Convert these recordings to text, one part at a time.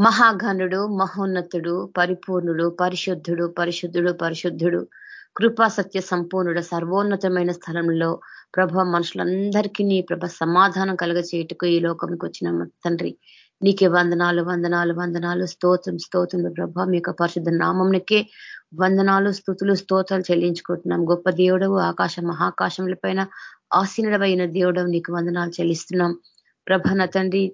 మహాఘనుడు మహోన్నతుడు పరిపూర్ణుడు పరిశుద్ధుడు పరిశుద్ధుడు పరిశుద్ధుడు కృపా సత్య సంపూర్ణుడు సర్వోన్నతమైన స్థలంలో ప్రభ మనుషులందరికీ నీ ప్రభ సమాధానం కలగ చేయటకు ఈ లోకంకి వచ్చిన తండ్రి నీకే వందనాలు వందనాలు వందనాలు స్తోత్రం స్తోత్రం ప్రభ. మీ యొక్క పరిశుద్ధ నామంకే వందనాలు స్థుతులు స్తోత్రాలు చెల్లించుకుంటున్నాం. గొప్ప దేవుడవు ఆకాశ మహాకాశముల పైన ఆసీనుడమైన దేవుడవు నీకు వందనాలు చెల్లిస్తున్నాం. ప్రభ నా తండ్రి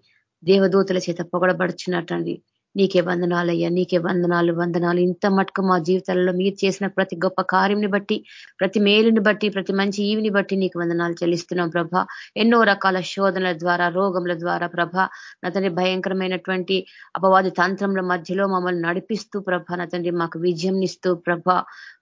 దేవదూతల చేత పొగడబడుచున్నట్టండి నీకే వందనాలయ్యా నీకే వందనాలు వందనాలు. ఇంత మటుకు మా జీవితాలలో మీరు చేసిన ప్రతి గొప్ప కార్యంని బట్టి ప్రతి మేలుని బట్టి ప్రతి మంచి ఈవిని బట్టి నీకు వందనాలు చెల్లిస్తున్నాం ప్రభ. ఎన్నో రకాల శోధనల ద్వారా రోగముల ద్వారా ప్రభ నతని భయంకరమైనటువంటి అపవాది తంత్రముల మధ్యలో మమ్మల్ని నడిపిస్తూ ప్రభ నతండి మాకు విజయం ఇస్తూ ప్రభ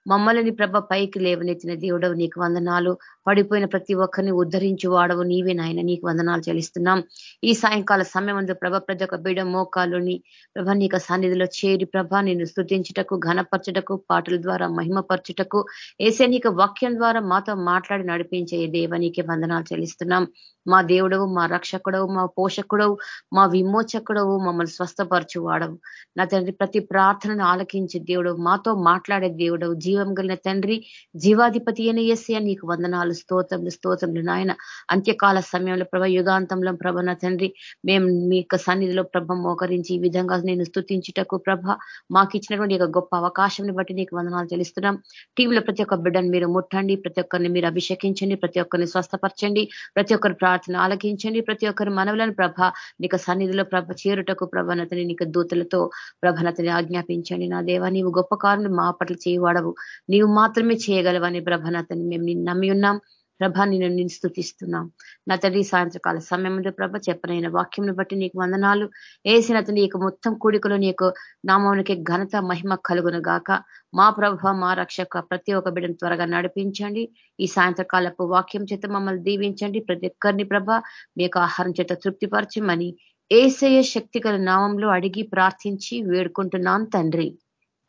మమ్మల్ని ప్రభ పైకి లేవనెత్తిన దేవుడవు నీకు వందనాలు. పడిపోయిన ప్రతి ఒక్కరిని ఉద్ధరించి వాడవు. నీవే నాయన నీకు వందనాలు చెల్లిస్తున్నాం. ఈ సాయంకాల సమయం అందు ప్రభ ప్రతి ఒక్క బిడ మోకాలుని ప్రభ నీకు సన్నిధిలో చేరి ప్రభ నిన్ను స్థుతించుటకు ఘనపరచుటకు పాటల ద్వారా మహిమపరచుటకు ఏసే నీకు వాక్యం ద్వారా మాతో మాట్లాడి నడిపించే దేవ నీకే వందనాలు చెల్లిస్తున్నాం. మా దేవుడవు మా రక్షకుడవు మా పోషకుడవు మా విమోచకుడవు మమ్మల్ని స్వస్థపరచు వాడవు నా తండ్రి ప్రతి ప్రార్థనను ఆలకించే దేవుడవు మాతో మాట్లాడే దేవుడవు జీవం కలిగిన తండ్రి జీవాధిపతి అయిన ఎస్ఏ నీకు వందనాలు స్తోత్రములు స్తోత్రములు నాయన. అంత్యకాల సమయంలో ప్రభ యుగాంతంలో ప్రభ నా తండ్రి మేము మీ యొక్క సన్నిధిలో ప్రభ మోకరించి ఈ విధంగా నేను స్థుతించుటకు ప్రభ మాకు ఇచ్చినటువంటి గొప్ప అవకాశం బట్టి నీకు వందనాలు తెలుస్తున్నాం టీంలో ప్రతి ఒక్క బిడ్డను మీరు ముట్టండి ప్రతి ఒక్కరిని మీరు అభిషేకించండి ప్రతి ఒక్కరిని స్వస్థపరచండి ప్రతి ఒక్కరు ప్రార్థన ఆలకించండి. ప్రతి ఒక్కరి మనవులను ప్రభ నీకు సన్నిధిలో ప్రభ చేరుటకు ప్రభనతని నీకు దూతలతో ప్రభనతని ఆజ్ఞాపించండి. నా దేవా నీవు గొప్ప కారుని మా పట్ల చేయవాడవు. నీవు మాత్రమే చేయగలవని ప్రభనతని మేము నమ్మి ఉన్నాం. ప్రభ నేను నేను స్థుతిస్తున్నాం నా తండ్రి సాయంత్రకాల సమయంలో ప్రభ చెప్పనైన వాక్యంను బట్టి నీకు వందనాలు. వేసిన అతని యొక్క మొత్తం కూడికలో నీకు నామానికి ఘనత మహిమ కలుగును గాక. మా ప్రభ మా రక్షక ప్రతి ఒక్క బిడ్డను త్వరగా నడిపించండి. ఈ సాయంత్రకాలపు వాక్యం చేత మమ్మల్ని దీవించండి. ప్రతి ఒక్కరిని ప్రభ మీకు ఆహారం చేత తృప్తిపరచమని ఏసయ శక్తి నామంలో అడిగి ప్రార్థించి వేడుకుంటున్నాను తండ్రి.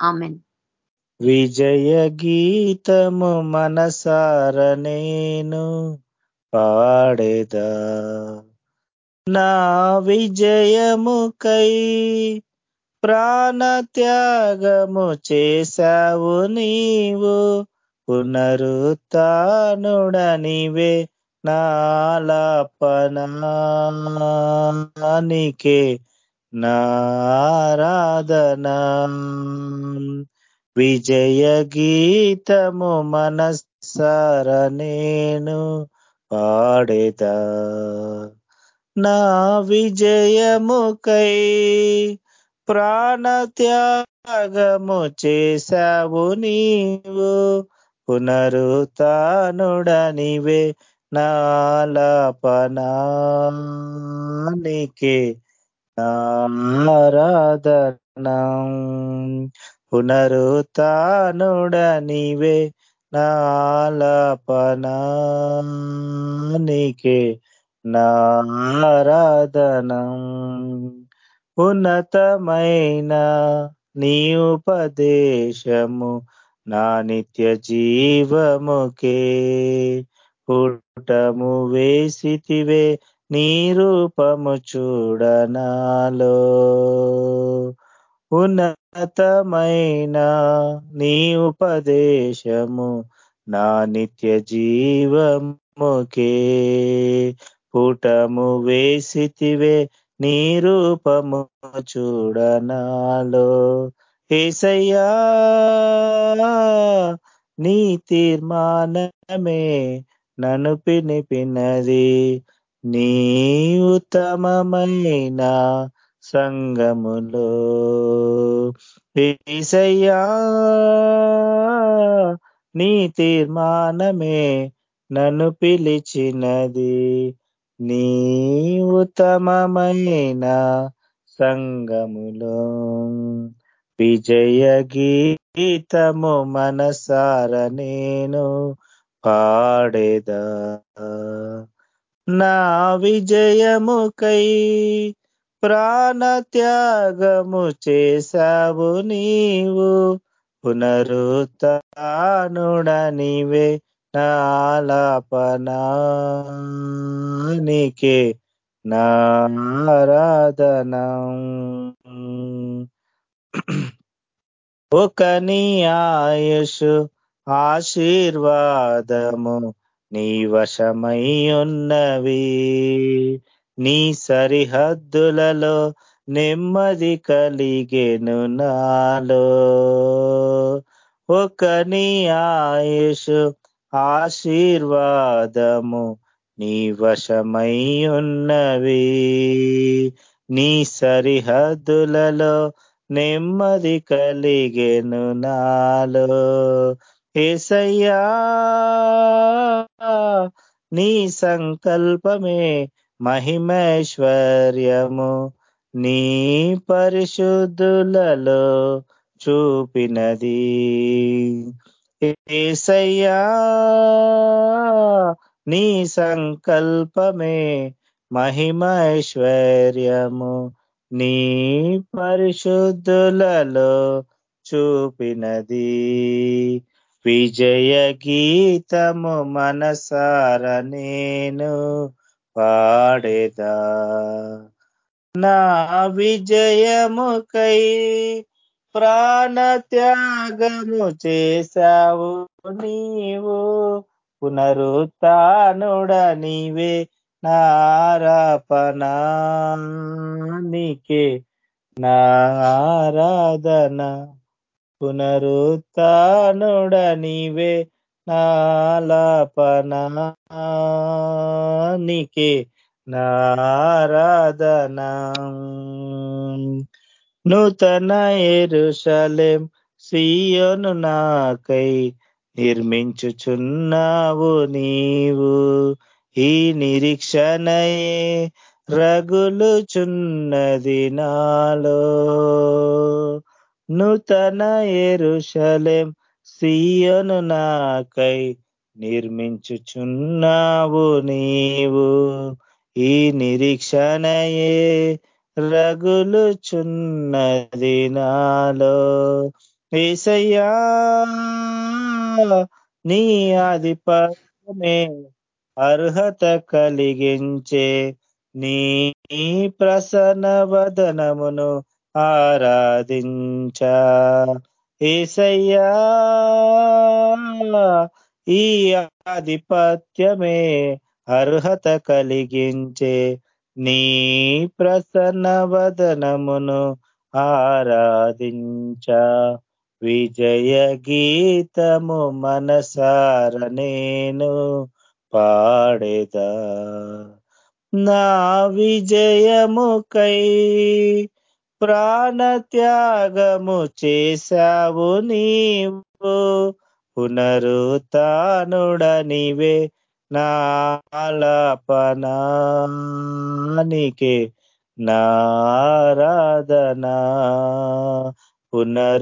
ఆమెన్. విజయ గీతము మనసార నేను పాడేదా. నా విజయముకై ప్రాణ త్యాగము చేశావు నీవు పునరుతానుడనివే నాలపనానికే నారాధనా. విజయ గీతము మనస్సార నేను పాడేదా. నా విజయముకై ప్రాణత్యాగము చేశావు నీవు పునరుతానుడనివే నాలపనానికి నారాధనం పునరుతానుడనివే నాలపనానికే నారాధనం. ఉన్నతమైన నీ ఉపదేశము నా నిత్య జీవముకే. పుటము వేసితివే నీ రూపము చూడనాలో. ఉన్న ఉన్నతమైన నీ ఉపదేశము నా నిత్య జీవముకే. పుటము వేసితివే నీ రూపము చూడనాలో. ఏసయ్యా నీ తీర్మానమే నన్ను పినిపినది నీ ఉత్తమమైన సంగములో ఏసయ్యా నీ తీర్మానమే నన్ను పిలిచినది. నీ ఉత్తమమైన సంగములో విజయ గీతము మనసార నేను పాడేదా. నా విజయముకై ప్రాణత్యాగము చేశావు నీవు. పునరుత్నుడనివే నాలాపనానికే నారాధన ఒక నీ ఆయుషు ఆశీర్వాదము నీ వశమై ఉన్నవి. నీ సరిహద్దులలో నెమ్మది కలిగెను నాలో. ఒక నీ ఆయుషు ఆశీర్వాదము నీ వశమై ఉన్నవి నీ సరిహద్దులలో నెమ్మది కలిగెను నాలో. ఏసయ్యా నీ సంకల్పమే మహిమైశ్వర్యము నీ పరిశుద్ధులలో చూపినది. ఏసయ్యా నీ సంకల్పమే మహిమైశ్వర్యము నీ పరిశుద్ధులలో చూపినది. విజయ గీతము మనసార నేను పాడేదా? నా విజయముకై ప్రాణ త్యాగము చేశావు నీవు. పునరుత్నుడ నీవే నారాపణానికే నారాధన పునరుత్నుడ నీవే నాలాపనానికే నారాధన. నూతన ఎరుషలేం సియోను నాకై నిర్మించుచున్నావు నీవు. ఈ నిరీక్షణయే రగులుచున్నది నాలో. నూతన ఎరుషలేం సీయను నాకై నిర్మించుచున్నావు నీవు. ఈ నిరీక్షణయే రగులుచున్నది నాలో. ఏసయ్యా నీ ఆధిపత్యమే అర్హత కలిగించే నీ ప్రసన్న వదనమును ఆరాధించ. ఏసయ్యా ఈ ఆధిపత్యమే అర్హత కలిగించే నీ ప్రసన్న వదనమును ఆరాధించ. విజయ గీతము మనసార నేను పాడేదా. నా విజయముకై ప్రాణ త్యాగము చేశావు నీవు. పునరుతానుడనివే నాలాపనానికే నారాధనా పునరుతానుడనివే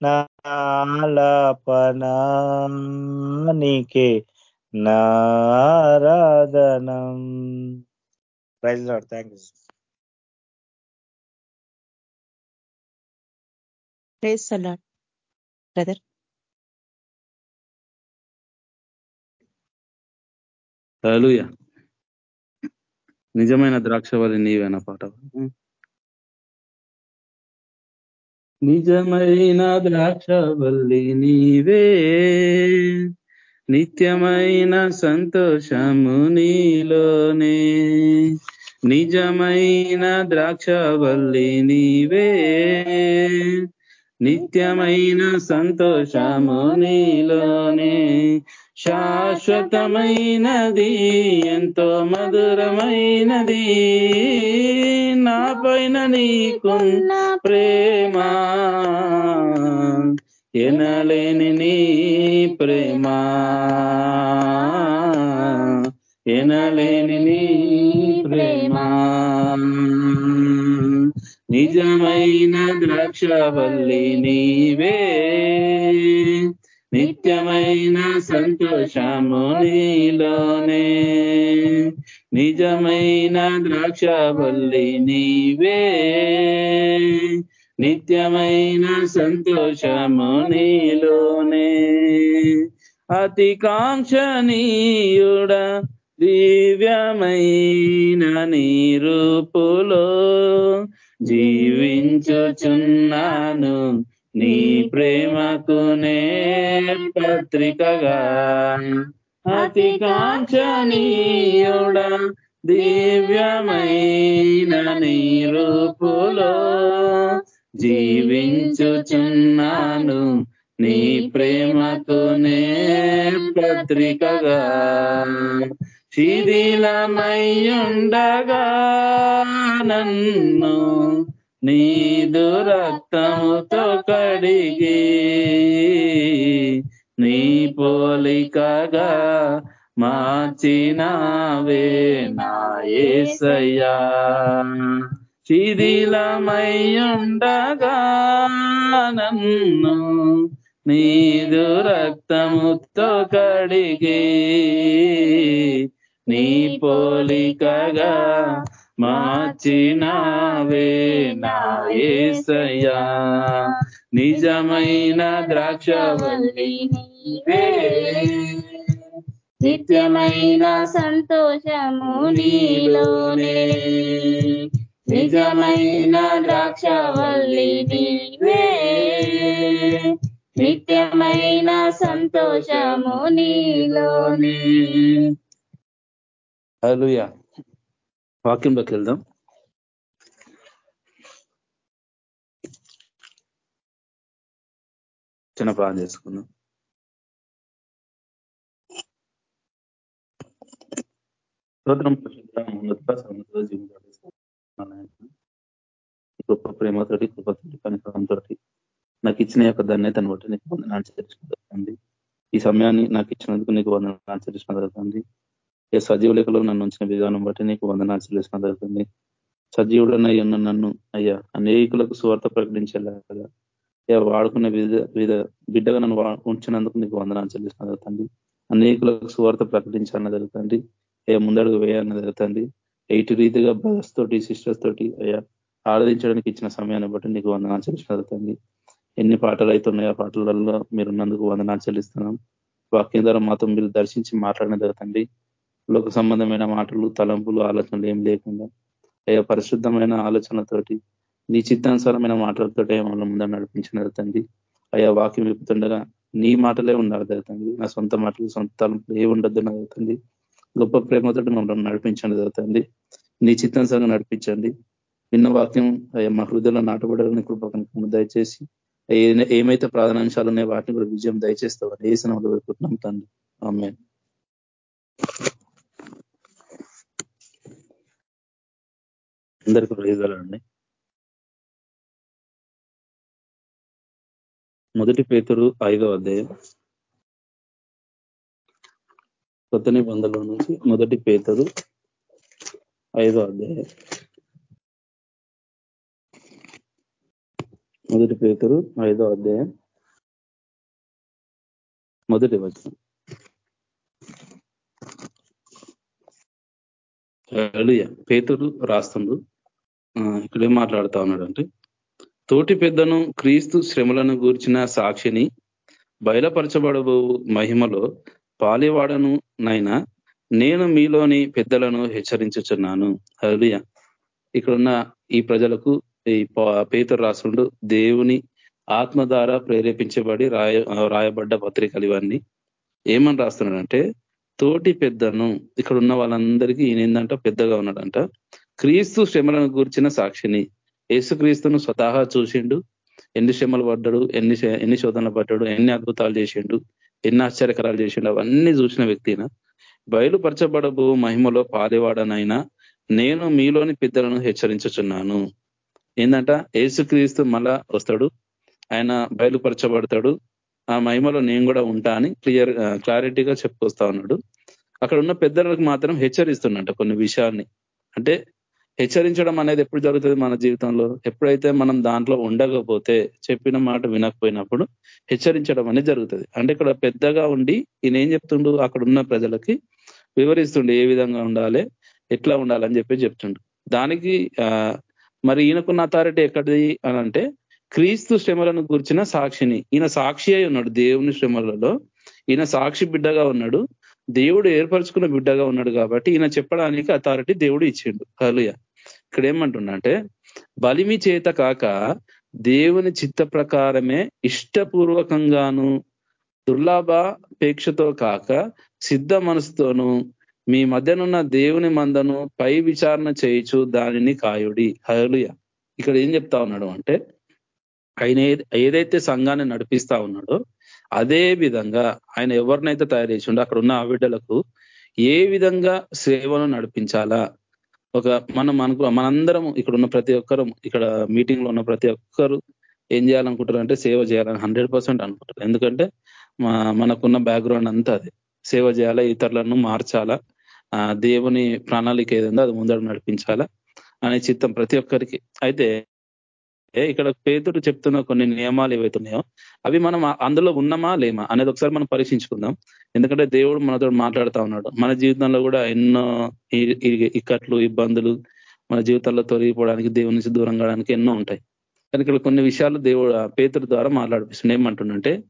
నాలాపనానికే నారాధనం praise Lord thank you praise Lord brother. హలుయ నిజమైన ద్రాక్షవల్లి నీవేనా పాట? నిజమైన ద్రాక్షవల్లి నీవే. నిత్యమైన సంతోషము నీలోనే. నిజమైన ద్రాక్షవల్లి నీవే. నిత్యమైన సంతోషము నీలోనే శాశ్వతమైనది ఎంతో మధురమైనది. నా పైన నీకున్న ప్రేమ ఎనలేని నీ ప్రేమ. ఎనలేని నీ ప్రేమ. నిజమైన ద్రాక్షవల్లి నీవే. నిత్యమైన సంతోషము నీలోనే. నిజమైన ద్రాక్షవల్లి నీవే. నిత్యమైన సంతోషము నీలోనే. అతి కాంక్షణీయుడ దివ్యమైన నీరూపులో జీవించుచున్నాను. నీ ప్రేమకు నే పత్రికగా. అతి కాంక్షణీయుడ దివ్యమైన నీ రూపులో. జీవించుచున్నాను. నీ ప్రేమకు నే పత్రికగా. శిథిలమయ్యుండగా నన్ను నీదు రక్తముతో కడిగి నీ పోలికగా మార్చినావే నాయసయ్యా శిథిలమయ్యుండగా నన్ను నీదు రక్తముతో కడిగి నీ పోలికగా మార్చినావే నా ఏసయ్యా. నిజమైన ద్రాక్షవల్లి నీవే. నిత్యమైన సంతోషము నీలోనే. నిజమైన ద్రాక్షవల్లి నీవే. నిత్యమైన సంతోషము నీలోనే. హల్లెలూయా. వాక్యంలోకి వెళ్దాం. చిన్న ప్రాణం చేసుకుందాం. స్తోత్రం గొప్ప ప్రేమతోటి కృపతోటి కనికరంతో నాకు ఇచ్చిన యొక్క ధన్యతను బట్టి నీకు వందనాలు చెల్లించుకుంటుంది ఈ సమయాన్ని నాకు ఇచ్చినందుకు నీకు వందనాలు చెల్లించిన జరుగుతుంది ఏ సజీవ లెక్కలో నన్ను ఉంచిన విధానం బట్టి నీకు వందనాలు చెల్లిస్తున్న జరుగుతుంది సజీవుడనై ఉన్న నన్ను అయ్యా అనేకులకు స్వార్థ ప్రకటించేలాగా అయ్యా వాడుకున్న వివిధ వివిధ బిడ్డగా నన్ను ఉంచినందుకు నీకు వందనాలు చెల్లిస్తున్న జరుగుతుంది అనేకులకు స్వార్థ ప్రకటించాలని జరుగుతుంది ఏ ముందడుగు వేయాలని జరుగుతుంది ఎయిటి రీతిగా బ్రదర్స్ తోటి సిస్టర్స్ తోటి అయ్యా ఆరాధించడానికి ఇచ్చిన సమయాన్ని బట్టి నీకు వందనాలు చెల్లించిన జరుగుతుంది ఎన్ని పాటలు అయితే ఉన్నాయో ఆ పాటలలో మీరున్నందుకు వందనాలు చెల్లిస్తున్నాం. వాక్యం ద్వారా మాతో మీరు దర్శించి మాట్లాడిన జరుగుతుంది లోక సంబంధమైన మాటలు తలంపులు ఆలోచనలు ఏం లేకుండా అయ్యా పరిశుద్ధమైన ఆలోచనలతోటి నీ చిత్తానుసారమైన మాటలతోటి మమ్మల్ని ముందర నడిపించిన తండ్రి. అయ్యా వాక్యం విప్పుతుండగా నీ మాటలే ఉండాలి జరుగుతుంది నా సొంత మాటలు సొంత తలంపులు ఏ ఉండద్దు జరుగుతుంది గొప్ప ప్రేమతో మమ్మల్ని నడిపించండి జరుగుతుంది నీ చిత్తానుసారంగా నడిపించండి. విన్న వాక్యం అయ్యా మా హృదయంలో నాటబడాలని కృపకను దయచేసి ఏమైతే ప్రాధాన్యాంశాలు ఉన్నాయో వాటిని కూడా విజయం దయచేస్తావని ఏ సినిమాలో పెట్టుకుంటున్నాం తండ్రి. ఆమె అందరికీ ప్రయోజనాలండి మొదటి పేతురు ఐదో అధ్యాయం. కొత్త నిబంధనలో నుంచి మొదటి పేతురు ఐదో అధ్యాయం. మొదటి పేతురు ఐదో అధ్యాయం. మొదటి వచనం. పేతుడు రాస్తుండు ఇక్కడ మాట్లాడుతా ఉన్నాడంటే తోటి పెద్దను క్రీస్తు శ్రమలను గూర్చిన సాక్షిని బయలుపరచబడబో మహిమలో పాలివాడను నైనా నేను మీలోని పెద్దలను హెచ్చరించుచున్నాను. హలియ ఇక్కడున్న ఈ ప్రజలకు ఈ పేతురు రాసుడు దేవుని ఆత్మ ద్వారా ప్రేరేపించబడి రాయ రాయబడ్డ పత్రికలు ఇవన్నీ ఏమని రాస్తున్నాడంటే తోటి పెద్దను ఇక్కడ ఉన్న వాళ్ళందరికీ ఈయన ఏంటంట పెద్దగా ఉన్నాడంట. క్రీస్తు శ్రమలను గూర్చిన సాక్షిని. యేసుక్రీస్తును స్వతహా చూసిండు. ఎన్ని శ్రమలు పడ్డాడు ఎన్ని ఎన్ని శోధనలు పడ్డాడు ఎన్ని అద్భుతాలు చేసిండు ఎన్ని ఆశ్చర్యకరాలు చేసిండు అవన్నీ చూసిన వ్యక్తిన. బయలుపరచబడబు మహిమలో పాదేవాడనైనా నేను మీలోని పెద్దలను హెచ్చరించుచున్నాను. ఏంటంట యేసుక్రీస్తు మళ్ళా వస్తాడు. ఆయన బయలుపరచబడతాడు. ఆ మహిమలో నేను కూడా ఉంటా అని క్లియర్ క్లారిటీగా చెప్పుకొస్తా ఉన్నాడు. అక్కడ ఉన్న పెద్దలకు మాత్రం హెచ్చరిస్తున్నట్ట కొన్ని విషయాల్ని. అంటే హెచ్చరించడం అనేది ఎప్పుడు జరుగుతుంది మన జీవితంలో? ఎప్పుడైతే మనం దాంట్లో ఉండకపోతే చెప్పిన మాట వినకపోయినప్పుడు హెచ్చరించడం అనేది జరుగుతుంది. అంటే ఇక్కడ పెద్దగా ఉండి ఈయన ఏం చెప్తుండు? అక్కడ ఉన్న ప్రజలకి వివరిస్తుండు ఏ విధంగా ఉండాలి ఎట్లా ఉండాలని చెప్పి చెప్తుండు. దానికి మరి ఈయనకున్న అథారిటీ ఎక్కడిది అని అంటే క్రీస్తు శ్రమలను గుర్చిన సాక్షిని. ఈయన సాక్షి అయి ఉన్నాడు దేవుని శ్రమలలో. ఈయన సాక్షి బిడ్డగా ఉన్నాడు. దేవుడు ఏర్పరచుకున్న బిడ్డగా ఉన్నాడు కాబట్టి ఈయన చెప్పడానికి అథారిటీ దేవుడు ఇచ్చిండు. హలుయ ఇక్కడ అంటే బలిమి చేత కాక దేవుని చిత్త ప్రకారమే ఇష్టపూర్వకంగాను దుర్లాభాపేక్షతో కాక సిద్ధ మనసుతోనూ మీ మధ్యనున్న దేవుని మందను పై విచారణ చేయించు దానిని కాయుడి. హలుయ ఇక్కడ ఏం చెప్తా ఉన్నాడు అంటే ఆయన ఏదైతే సంఘాన్ని నడిపిస్తా ఉన్నాడో అదే విధంగా ఆయన ఎవరినైతే తయారు చేసిండో అక్కడ ఉన్న ఆవిడ్డలకు ఏ విధంగా సేవను నడిపించాలా? ఒక మనం అనుకు మనందరం ఇక్కడ ఉన్న ప్రతి ఒక్కరు ఇక్కడ మీటింగ్లో ఉన్న ప్రతి ఒక్కరు ఏం చేయాలనుకుంటారు అంటే సేవ చేయాలని హండ్రెడ్ పర్సెంట్ అనుకుంటారు. ఎందుకంటే మనకున్న బ్యాక్గ్రౌండ్ అంతా అది. సేవ చేయాలా ఇతరులను మార్చాలా దేవుని ప్రణాళిక ఏదైందో అది ముందడు నడిపించాలా అనే చిత్తం ప్రతి ఒక్కరికి. అయితే ఇక్కడ పేతుడు చెప్తున్న కొన్ని నియమాలు ఏవైతున్నాయో అవి మనం అందులో ఉన్నామా లేమా అనేది ఒకసారి మనం పరీక్షించుకుందాం. ఎందుకంటే దేవుడు మనతో మాట్లాడుతూ ఉన్నాడు. మన జీవితంలో కూడా ఎన్నో ఇక్కట్లు ఇబ్బందులు మన జీవితంలో తొలగిపోవడానికి దేవుని నుంచి దూరం కావడానికి ఎన్నో ఉంటాయి. కానీ ఇక్కడ కొన్ని విషయాలు దేవుడు పేతుడు ద్వారా మాట్లాడిపిస్తుంది ఏమంటుండంటే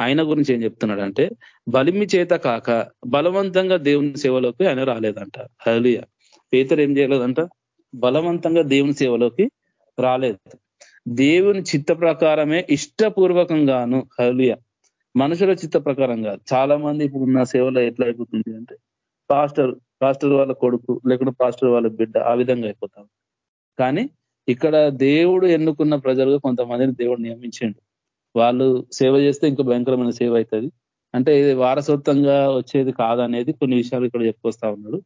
ఆయన గురించి ఏం చెప్తున్నాడు అంటే బలిమి చేత కాక బలవంతంగా దేవుని సేవలోకి ఆయన రాలేదంట. హలియ పేతుడు ఏం చేయలేదంట? బలవంతంగా దేవుని సేవలోకి రాలేదు. దేవుని చిత్త ప్రకారమే ఇష్టపూర్వకంగాను హలియ మనుషుల చిత్త ప్రకారం కాదు. చాలా మంది ఇప్పుడు ఉన్న సేవలో ఎట్లా అయిపోతుంది అంటే పాస్టర్ పాస్టర్ వాళ్ళ కొడుకు లేకుంటే పాస్టర్ వాళ్ళ బిడ్డ ఆ విధంగా అయిపోతాం కానీ ఇక్కడ దేవుడు ఎన్నుకున్న ప్రజలుగా కొంతమందిని దేవుడు నియమించిండు. వాళ్ళు సేవ చేస్తే ఇంకా భయంకరమైన సేవ అవుతుంది అంటే ఇది వారసత్వంగా వచ్చేది కాదనేది కొన్ని విషయాలు ఇక్కడ చెప్పుకొస్తా ఉన్నాడు.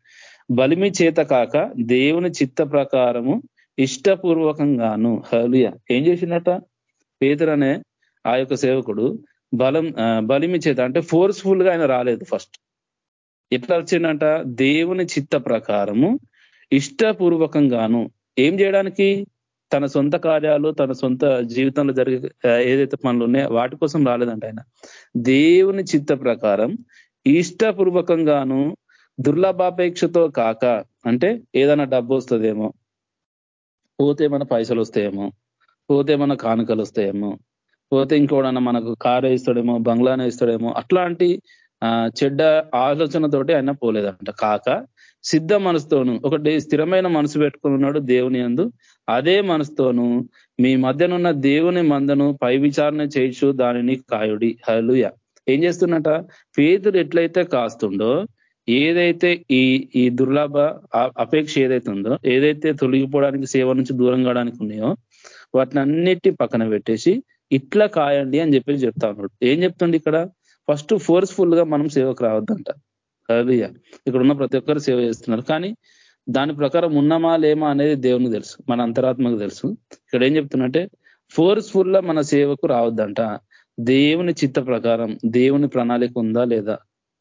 బలిమి చేత కాక దేవుని చిత్త ప్రకారము ఇష్టపూర్వకంగాను హలియ ఏం చేసిందట పేదరు అనే ఆ యొక్క సేవకుడు బలం బలిమి చేత అంటే ఫోర్స్ఫుల్గా ఆయన రాలేదు ఫస్ట్ ఎట్లా వచ్చిందంట దేవుని చిత్త ప్రకారము ఇష్టపూర్వకంగాను ఏం చేయడానికి? తన సొంత కార్యాలు తన సొంత జీవితంలో జరిగే ఏదైతే పనులు ఉన్నాయో వాటి కోసం రాలేదంట ఆయన. దేవుని చిత్త ప్రకారం ఇష్టపూర్వకంగాను దుర్లభాపేక్షతో కాక అంటే ఏదైనా డబ్బు వస్తుందేమో పోతే మన పైసలు వస్తాయేమో పోతే మన కానుకలు వస్తాయేమో పోతే ఇంకోడన్నా మనకు కారు ఇస్తాడేమో బంగ్లానే ఇస్తాడేమో అట్లాంటి చెడ్డ ఆలోచనతోటి ఆయన పోలేదంట. కాక సిద్ధ మనసుతోను ఒకటి స్థిరమైన మనసు పెట్టుకుని ఉన్నాడు దేవుని అందు. అదే మనసుతోను మీ మధ్యనున్న దేవుని మందను పై విచారణ చేయొచ్చు దానిని కాయుడి. హలుయ ఏం చేస్తున్నట? పేదలు ఎట్లయితే కాస్తుండో ఏదైతే ఈ ఈ దుర్లాభ అపేక్ష ఏదైతే ఉందో ఏదైతే తొలగిపోవడానికి సేవ నుంచి దూరం కావడానికి ఉన్నాయో వాటిని అన్నిటి పక్కన పెట్టేసి ఇట్లా కాయండి అని చెప్పి చెప్తా ఉన్నాడు. ఏం చెప్తుంది ఇక్కడ? ఫస్ట్ ఫోర్స్ఫుల్గా మనం సేవకు రావద్దంట. హలియ ఇక్కడ ఉన్న ప్రతి ఒక్కరు సేవ చేస్తున్నారు. కానీ దాని ప్రకారం ఉన్నామా లేమా అనేది దేవునికి తెలుసు. మన అంతరాత్మకు తెలుసు. ఇక్కడ ఏం చెప్తున్నట్టే ఫోర్స్ఫుల్గా మన సేవకు రావద్దంట. దేవుని చిత్త ప్రకారం దేవుని ప్రణాళిక ఉందా లేదా?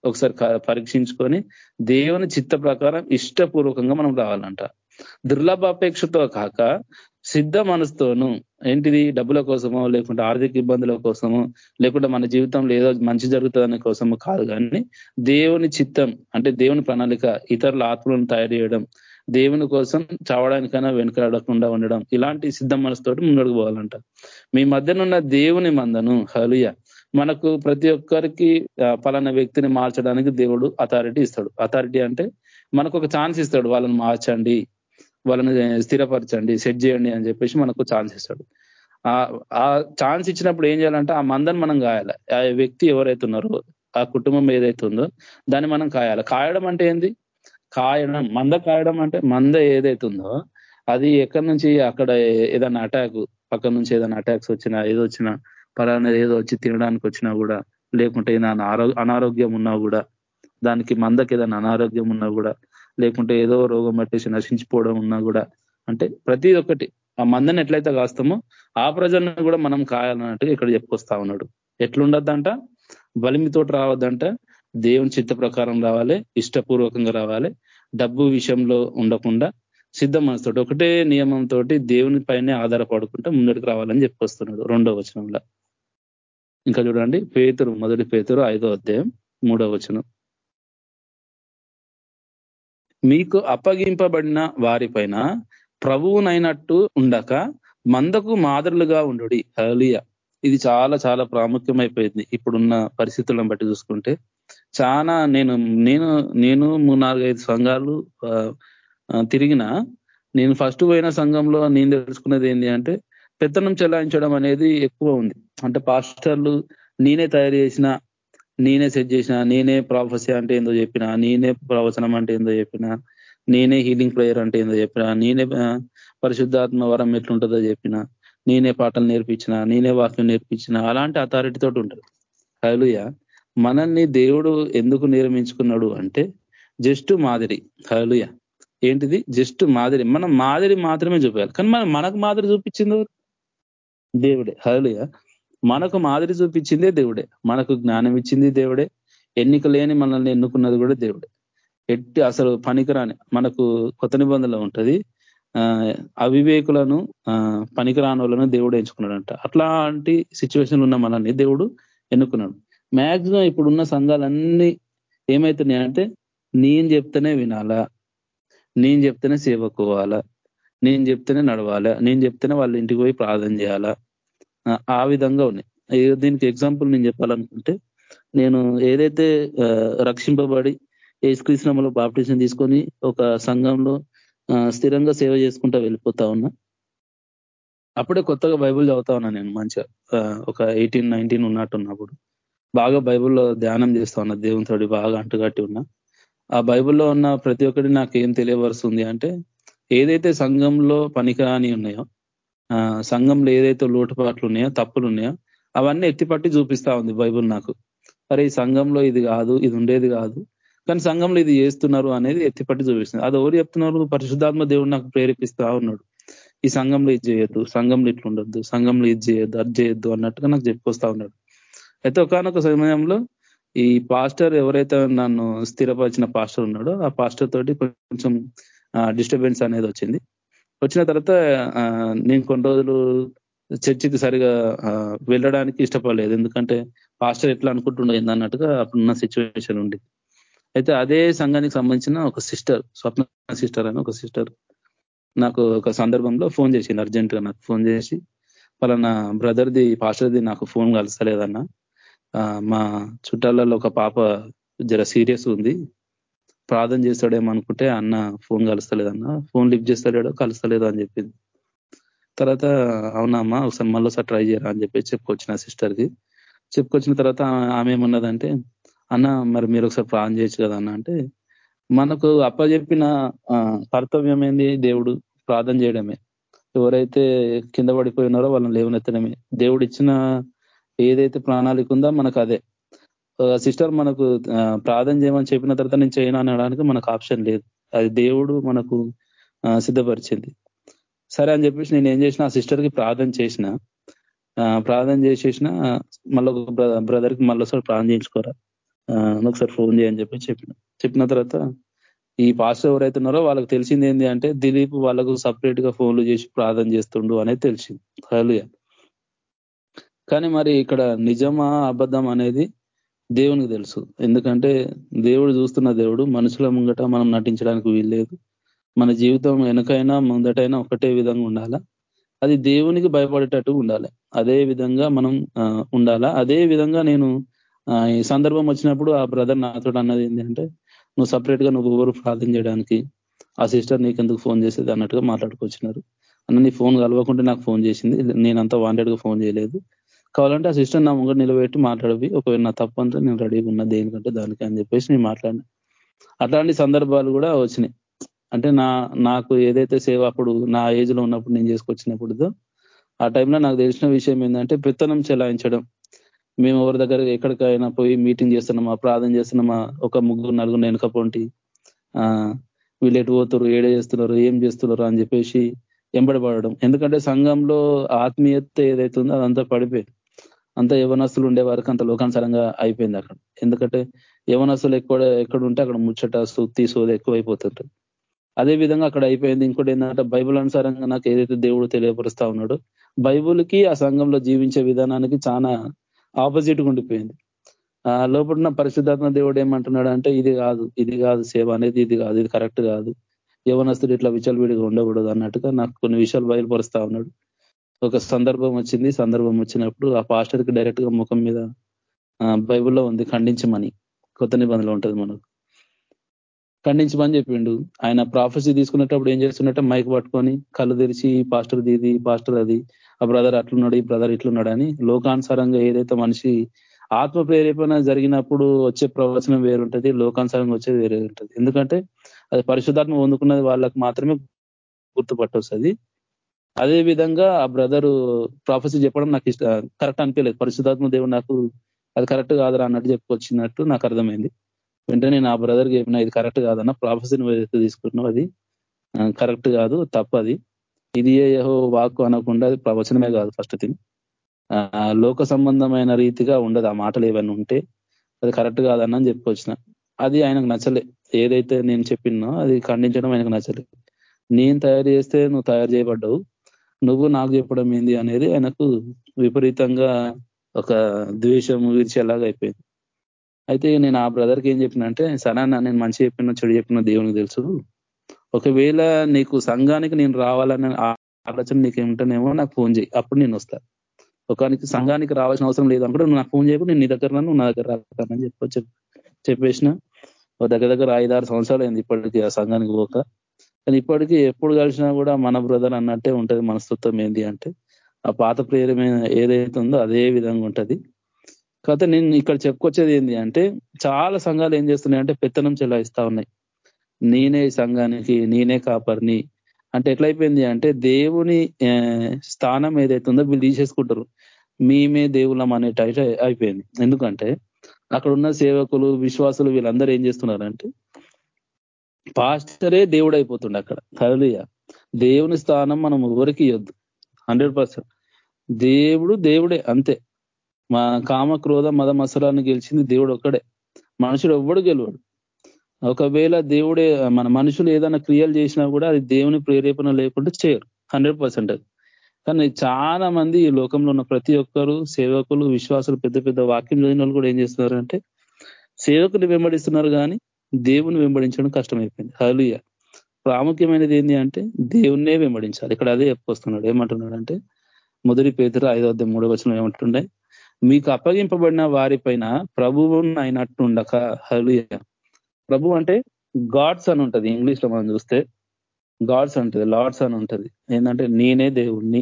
ఒకసారి పరీక్షించుకొని దేవుని చిత్త ప్రకారం ఇష్టపూర్వకంగా మనం రావాలంట. దుర్లభాపేక్షతో కాక సిద్ధ మనసుతోనూ ఏంటిది? డబ్బుల కోసమో లేకుంటే ఆర్థిక ఇబ్బందుల కోసమో లేకుంటే మన జీవితంలో ఏదో మంచి జరుగుతుందనే కోసమో కాదు కానీ దేవుని చిత్తం అంటే దేవుని ప్రణాళిక ఇతరుల ఆత్మలను తయారు చేయడం దేవుని కోసం చావడానికైనా వెనుకడకుండా ఉండడం ఇలాంటి సిద్ధ మనసుతోటి ముందడుగు పోవాలంట. మీ మధ్యనున్న దేవుని మందను హలుయ మనకు ప్రతి ఒక్కరికి పలానా వ్యక్తిని మార్చడానికి దేవుడు అథారిటీ ఇస్తాడు. అథారిటీ అంటే మనకు ఒక ఛాన్స్ ఇస్తాడు వాళ్ళని మార్చండి వాళ్ళని స్థిరపరచండి సెట్ చేయండి అని చెప్పేసి మనకు ఛాన్స్ ఇస్తాడు. ఆ ఛాన్స్ ఇచ్చినప్పుడు ఏం చేయాలంటే ఆ మందని మనం కాయాలి. ఆ వ్యక్తి ఎవరైతే ఉన్నారో ఆ కుటుంబం ఏదైతే ఉందో దాన్ని మనం కాయాలి. కాయడం అంటే ఏంది? కాయడం. మంద కాయడం అంటే మంద ఏదైతే ఉందో అది ఎక్కడి నుంచి అక్కడ ఏదైనా అటాక్ పక్క నుంచి ఏదైనా అటాక్స్ వచ్చినా ఏదో వచ్చినా పలానా ఏదో వచ్చి తినడానికి వచ్చినా కూడా లేకుంటే ఏదైనా అనారోగ్యం ఉన్నా కూడా దానికి మందకి ఏదైనా అనారోగ్యం ఉన్నా కూడా లేకుంటే ఏదో రోగం పట్టేసి నశించిపోవడం ఉన్నా కూడా అంటే ప్రతి ఒక్కటి ఆ మందని ఎట్లయితే కాస్తామో ఆ ప్రజలను కూడా మనం కాయాలన్నట్టుగా ఇక్కడ చెప్పుకొస్తా ఉన్నాడు. ఎట్లుండద్దంట? బలిమితోటి రావద్దంట. దేవుని చిత్త ప్రకారం రావాలి ఇష్టపూర్వకంగా రావాలి. డబ్బు విషయంలో ఉండకుండా సిద్ధ మనసుతో ఒకటే నియమంతో దేవుని పైనే ఆధారపడుకుంటే ముందడికి రావాలని చెప్పొస్తున్నాడు రెండో వచనంలో. ఇంకా చూడండి పేతురు మొదటి పేతురు ఐదో అధ్యాయం మూడో వచనం. మీకు అప్పగింపబడిన వారిపైన ప్రభువునైనట్టు ఉండక మందకు మాదరులుగా ఉండు హలియ ఇది చాలా చాలా ప్రాముఖ్యమైపోయింది ఇప్పుడున్న పరిస్థితులను బట్టి చూసుకుంటే. చాలా నేను నేను నేను మూడు నాలుగైదు సంఘాలు తిరిగిన నేను ఫస్ట్ పోయిన సంఘంలో నేను తెలుసుకున్నది ఏంటి అంటే పెత్తనం చెలాయించడం అనేది ఎక్కువ ఉంది. అంటే పాస్టర్లు నేనే తయారు చేసిన నేనే సెట్ చేసిన నేనే ప్రాఫెసీ అంటే ఏందో చెప్పిన నేనే ప్రవచనం అంటే ఏందో చెప్పిన నేనే హీలింగ్ ప్రేయర్ అంటే ఏందో చెప్పిన నేనే పరిశుద్ధాత్మ వరం ఎట్లుంటుందో చెప్పిన నేనే పాటలు నేర్పించిన నేనే వాక్యం నేర్పించిన అలాంటి అథారిటీ తోటి ఉంటారు. హలుయ మనల్ని దేవుడు ఎందుకు నిర్మించుకున్నాడు అంటే జస్ట్ మాదిరి. హలుయ ఏంటిది? జస్ట్ మాదిరి. మనం మాదిరి మాత్రమే చూపాలి కానీ మనం మనకు మాదిరి చూపించింది దేవుడే. హలుయ మనకు మాదిరి చూపించిందే దేవుడే. మనకు జ్ఞానం ఇచ్చింది దేవుడే. ఎన్నిక లేని మనల్ని ఎన్నుకున్నది కూడా దేవుడే. ఎట్టి అసలు పనికిరాని మనకు కొత్త నిబంధనలో ఉంటది. అవివేకులను పనికిరానులను దేవుడు ఎంచుకున్నాడంట. అట్లాంటి సిచ్యువేషన్లు ఉన్న మనల్ని దేవుడు ఎన్నుకున్నాడు. మ్యాక్సిమం ఇప్పుడున్న సంఘాలన్నీ ఏమవుతున్నాయంటే నేను చెప్తేనే వినాలా నేను చెప్తేనే సేవకోవాలా నేను చెప్తేనే నడవాలా నేను చెప్తేనే వాళ్ళ ఇంటికి పోయి ప్రార్థన చేయాలా ఆ విధంగా ఉన్నాయి. దీనికి ఎగ్జాంపుల్ నేను చెప్పాలనుకుంటే నేను ఏదైతే రక్షింపబడి ఏసుకృష్ణంలో బాప్టిజం తీసుకొని ఒక సంఘంలో స్థిరంగా సేవ చేసుకుంటా వెళ్ళిపోతా ఉన్నా అప్పుడే కొత్తగా బైబుల్ చదువుతా ఉన్నా నేను మంచిగా. ఒక ఎయిటీన్ నైన్టీన్ ఉన్నట్టున్నప్పుడు బాగా బైబుల్లో ధ్యానం చేస్తా ఉన్నా దేవునితోడి బాగా అంటుగట్టి ఉన్నా. ఆ బైబుల్లో ఉన్న ప్రతి ఒక్కటి నాకు ఏం తెలియవరుస్తుంది అంటే ఏదైతే సంఘంలో పనికిరాని ఉన్నాయో సంఘంలో ఏదైతే లోటుపాట్లు ఉన్నాయో తప్పులు ఉన్నాయో అవన్నీ ఎత్తిపట్టి చూపిస్తా ఉంది బైబుల్ నాకు. అరే ఈ సంఘంలో ఇది కాదు ఇది ఉండేది కాదు. కానీ సంఘంలో ఇది చేస్తున్నారు అనేది ఎత్తిపట్టి చూపిస్తుంది. అది ఎవరు చెప్తున్నారు? పరిశుద్ధాత్మ దేవుడు నాకు ప్రేరేపిస్తా ఉన్నాడు. ఈ సంఘంలో ఇది చేయొద్దు సంఘంలో ఇట్లా ఉండొద్దు సంఘంలో ఇది చేయొద్దు అది చేయొద్దు అన్నట్టుగా నాకు చెప్పుకొస్తా ఉన్నాడు. అయితే ఒకనొక సమయంలో ఈ పాస్టర్ ఎవరైతే నన్ను స్థిరపరిచిన పాస్టర్ ఉన్నాడో ఆ పాస్టర్ తోటి కొంచెం డిస్టర్బెన్స్ అనేది వచ్చింది. వచ్చిన తర్వాత నేను కొన్ని రోజులు చర్చికి సరిగా వెళ్ళడానికి ఇష్టపడలేదు. ఎందుకంటే పాస్టర్ ఎట్లా అనుకుంటుండే అన్నట్టుగా అప్పుడున్న సిచ్యువేషన్ ఉంది. అయితే అదే సంఘానికి సంబంధించిన ఒక సిస్టర్ స్వప్న సిస్టర్ అని ఒక సిస్టర్ నాకు ఒక సందర్భంలో ఫోన్ చేసింది అర్జెంట్గా నాకు ఫోన్ చేసి పలానా బ్రదర్ది పాస్టర్ది నాకు ఫోన్ కలుస్తలేదన్న. మా చుట్టాలలో ఒక పాప జర సీరియస్ ఉంది. ప్రార్థన చేస్తాడేమో అనుకుంటే అన్న ఫోన్ కలుస్తలేదన్న ఫోన్ లిఫ్ట్ చేస్తాడో కలుస్తలేదు అని చెప్పింది. తర్వాత అవునమ్మా ఒకసారి మళ్ళీ ట్రై చేయరా అని చెప్పి చెప్పుకొచ్చిన సిస్టర్కి. చెప్పుకొచ్చిన తర్వాత ఆమె ఏమన్నదంటే అన్న మరి మీరు ఒకసారి ప్రార్థన చేయొచ్చు కదా అన్న అంటే మనకు అప్పచెప్పిన కర్తవ్యం ఏంది? దేవుడు ప్రార్థన చేయడమే. ఎవరైతే కింద పడిపోయినారో వాళ్ళని లేవనెత్తడమే. దేవుడు ఇచ్చిన ఏదైతే ప్రణాళిక ఉందో మనకు అదే. సిస్టర్ మనకు ప్రార్థన చేయమని చెప్పిన తర్వాత నేను చేయను అనడానికి మనకు ఆప్షన్ లేదు. అది దేవుడు మనకు సిద్ధపరిచింది. సరే అని చెప్పేసి నేను ఏం చేసిన ఆ సిస్టర్కి ప్రార్థన చేసిన ప్రార్థన చేసేసిన మళ్ళీ ఒక బ్రదర్కి మళ్ళీ ఒకసారి ప్రార్థన చేయించుకోరా ఒకసారి ఫోన్ చేయని చెప్పి చెప్పిన. చెప్పిన తర్వాత ఈ పాస్టర్ ఎవరైతే ఉన్నారో వాళ్ళకి తెలిసింది ఏంటి అంటే దిలీప్ వాళ్ళకు సపరేట్గా ఫోన్లు చేసి ప్రార్థన చేస్తుండు అనేది తెలిసింది. హలుయ కానీ మరి ఇక్కడ నిజమా అబద్ధం అనేది దేవునికి తెలుసు. ఎందుకంటే దేవుడు చూస్తున్న దేవుడు మనుషుల ముంగట మనం నటించడానికి వీల్లేదు. మన జీవితం వెనకైనా ముందటైనా ఒకటే విధంగా ఉండాలా? అది దేవునికి భయపడేటట్టు ఉండాలి. అదే విధంగా మనం ఉండాలా? అదే విధంగా నేను ఈ సందర్భం వచ్చినప్పుడు ఆ బ్రదర్ నాతో అన్నది ఏంటంటే నువ్వు సపరేట్గా నువ్వు ఎవరు ప్రార్థన చేయడానికి ఆ సిస్టర్ నీకెందుకు ఫోన్ చేసేది? అన్నట్టుగా మాట్లాడుకొచ్చినారు. అన్న నీ ఫోన్ కలవకుంటే నాకు ఫోన్ చేసింది. నేనంతా వాంటెడ్గా ఫోన్ చేయలేదు. కావాలంటే ఆ సిస్టర్ నా ముంగడు నిలబెట్టి మాట్లాడవి. ఒకవేళ నా తప్పంతా నేను రెడీగా ఉన్నా దేనికంటే దానికి అని చెప్పేసి నేను మాట్లాడినా. అట్లాంటి సందర్భాలు కూడా వచ్చినాయి. అంటే నా నాకు ఏదైతే సేవ అప్పుడు నా ఏజ్లో ఉన్నప్పుడు నేను చేసుకొచ్చినప్పుడు ఆ టైంలో నాకు తెలిసిన విషయం ఏంటంటే పెత్తనం చెలాయించడం. మేము ఎవరి దగ్గర ఎక్కడికైనా పోయి మీటింగ్ చేస్తున్నామా ప్రార్థన చేస్తున్నామా ఒక ముగ్గురు నలుగురు వెనుకపోంటి వీళ్ళు ఎటు పోతారు ఏడ చేస్తున్నారు ఏం చేస్తున్నారు అని చెప్పేసి ఎంబడబడడం. ఎందుకంటే సంఘంలో ఆత్మీయత ఏదైతుందో అదంతా పడిపోయింది. అంతా యవనస్తులు ఉండే వారికి అంత లోకానుసారంగా అయిపోయింది అక్కడ. ఎందుకంటే యవనస్తులు ఎక్కువ ఎక్కడ ఉంటే అక్కడ ముచ్చట సుత్తి సోది ఎక్కువైపోతుంటుంది అదే విధంగా అక్కడ అయిపోయింది. ఇంకోటి ఏంటంటే బైబుల్ అనుసారంగా నాకు ఏదైతే దేవుడు తెలియపరుస్తా ఉన్నాడో బైబుల్కి ఆ సంఘంలో జీవించే విధానానికి చాలా ఆపోజిట్ ఉండిపోయింది. ఆ లోపల పరిశుద్ధాత్మ దేవుడు ఏమంటున్నాడు అంటే ఇది కాదు ఇది కాదు సేవ అనేది ఇది కాదు ఇది కరెక్ట్ కాదు. యవనస్తుడు ఇట్లా విడిగా ఉండకూడదు అన్నట్టుగా నాకు కొన్ని విషయాలు బయలుపరుస్తా ఉన్నాడు. ఒక సందర్భం వచ్చింది సందర్భం వచ్చినప్పుడు ఆ పాస్టర్కి డైరెక్ట్గా ముఖం మీద బైబుల్లో ఉంది ఖండించమని. కొత్త నిబంధనలు ఉంటుంది మనకు. ఖండించమని చెప్పిండు. ఆయన ప్రాఫెసీ తీసుకున్నప్పుడు ఏం చేస్తున్నట్టే మైక్ పట్టుకొని కళ్ళు తెరిచి పాస్టర్ దీది పాస్టర్ అది ఆ బ్రదర్ అట్లున్నాడు ఈ బ్రదర్ ఇట్లున్నాడు అని లోకానుసారంగా ఏదైతే మనిషి ఆత్మ ప్రేరేపణ జరిగినప్పుడు వచ్చే ప్రవచనం వేరుంటది లోకానుసారంగా వచ్చేది వేరే ఉంటుంది. ఎందుకంటే అది పరిశుద్ధాత్మ పొందుకున్నది వాళ్ళకి మాత్రమే గుర్తుపట్టొస్తుంది. అదే విధంగా ఆ బ్రదరు ప్రాఫెసర్ చెప్పడం నాకు ఇష్ట కరెక్ట్ అనిపించలేదు పరిశుధాత్మ దేవుడు నాకు అది కరెక్ట్ కాదురా అన్నట్టు చెప్పుకొచ్చినట్టు నాకు అర్థమైంది. వెంటనే నేను ఆ బ్రదర్కి చెప్పిన ఇది కరెక్ట్ కాదన్న ప్రాఫెసర్ ఏదైతే తీసుకున్నావు అది కరెక్ట్ కాదు తప్పది. ఇది ఏహో వాక్కు అనకుండా అది ప్రవచనమే కాదు ఫస్ట్ థింగ్ లోక సంబంధమైన రీతిగా ఉండదు. ఆ మాటలు ఏవన్నీ ఉంటే అది కరెక్ట్ కాదన్న అని చెప్పుకొచ్చిన అది ఆయనకు నచ్చలే. ఏదైతే నేను చెప్పినో అది ఖండించడం ఆయనకు నచ్చలే. నేను తయారు చేస్తే నువ్వు తయారు చేయబడ్డావు. నువ్వు నాకు చెప్పడం ఏంది అనేది ఆయనకు విపరీతంగా ఒక ద్వేషం వీర్చేలాగా అయిపోయింది. అయితే నేను ఆ బ్రదర్కి ఏం చెప్పినంటే సనా నేను మంచి చెప్పిన చెడు చెప్పిన దేవునికి తెలుసు. ఒకవేళ నీకు సంఘానికి నేను రావాలని ఆలోచన నీకు ఏమిటనేమో నాకు ఫోన్ చేయి అప్పుడు నేను వస్తా. ఒకనికి సంఘానికి రావాల్సిన అవసరం లేదు అనుకుంటే నువ్వు నాకు ఫోన్ చేయకు నేను నీ దగ్గర నువ్వు నా దగ్గర రాకని చెప్పి చెప్పేసిన. దగ్గర దగ్గర ఐదారు సంవత్సరాలు అయింది ఇప్పటికీ ఆ సంఘానికి పోక. కానీ ఇప్పటికీ ఎప్పుడు కలిసినా కూడా మన బ్రదర్ అన్నట్టే ఉంటుంది మనస్తత్వం ఏంది అంటే ఆ పాత ప్రేరమైన ఏదైతే ఉందో అదే విధంగా ఉంటది. కాకపోతే నేను ఇక్కడ చెప్పుకొచ్చేది ఏంటి అంటే చాలా సంఘాలు ఏం చేస్తున్నాయి అంటే పెత్తనం చెలాయిస్తా ఉన్నాయి. నేనే సంఘానికి నేనే కాపర్ని. అంటే ఎట్లయిపోయింది అంటే దేవుని స్థానం ఏదైతే ఉందో వీళ్ళు తీసేసుకుంటారు. మేమే దేవులం అనే టైట్ అయిపోయింది. ఎందుకంటే అక్కడ ఉన్న సేవకులు విశ్వాసులు వీళ్ళందరూ ఏం చేస్తున్నారంటే పాస్టరే దేవుడు అయిపోతుండే అక్కడ. కదలియ దేవుని స్థానం మనం ఎవరికి ఇవ్వద్దు హండ్రెడ్ దేవుడు దేవుడే అంతే. మా కామ క్రోధ మద మసలాన్ని గెలిచింది దేవుడు ఒక్కడే. మనుషుడు ఎవ్వడు గెలవడు. ఒకవేళ దేవుడే మన మనుషులు ఏదైనా క్రియలు చేసినా కూడా అది దేవుని ప్రేరేపణ లేకుండా చేయరు. హండ్రెడ్ పర్సెంట్ అది. కానీ చాలా మంది ఈ లోకంలో ఉన్న ప్రతి ఒక్కరు సేవకులు విశ్వాసులు పెద్ద పెద్ద వాక్యం చదివిన కూడా ఏం చేస్తున్నారంటే సేవకుని వెంబడిస్తున్నారు కానీ దేవుని వెంబడించడం కష్టమైపోయింది. హలుయ ప్రాముఖ్యమైనది ఏంటి అంటే దేవుణ్ణే వెంబడించాలి. ఇక్కడ అదే చెప్పుకొస్తున్నాడు ఏమంటున్నాడు అంటే మొదటి పేదరు ఐదో మూడో వచనం ఏమంటుండే? మీకు అప్పగింపబడిన వారిపైన అయినట్టు అయినట్టుండక హలుయ ప్రభు అంటే గాడ్స్ అని ఉంటది. ఇంగ్లీష్లో మనం చూస్తే గాడ్స్ అంటది లార్డ్స్ అని ఉంటది. ఏంటంటే నేనే దేవుణ్ణి.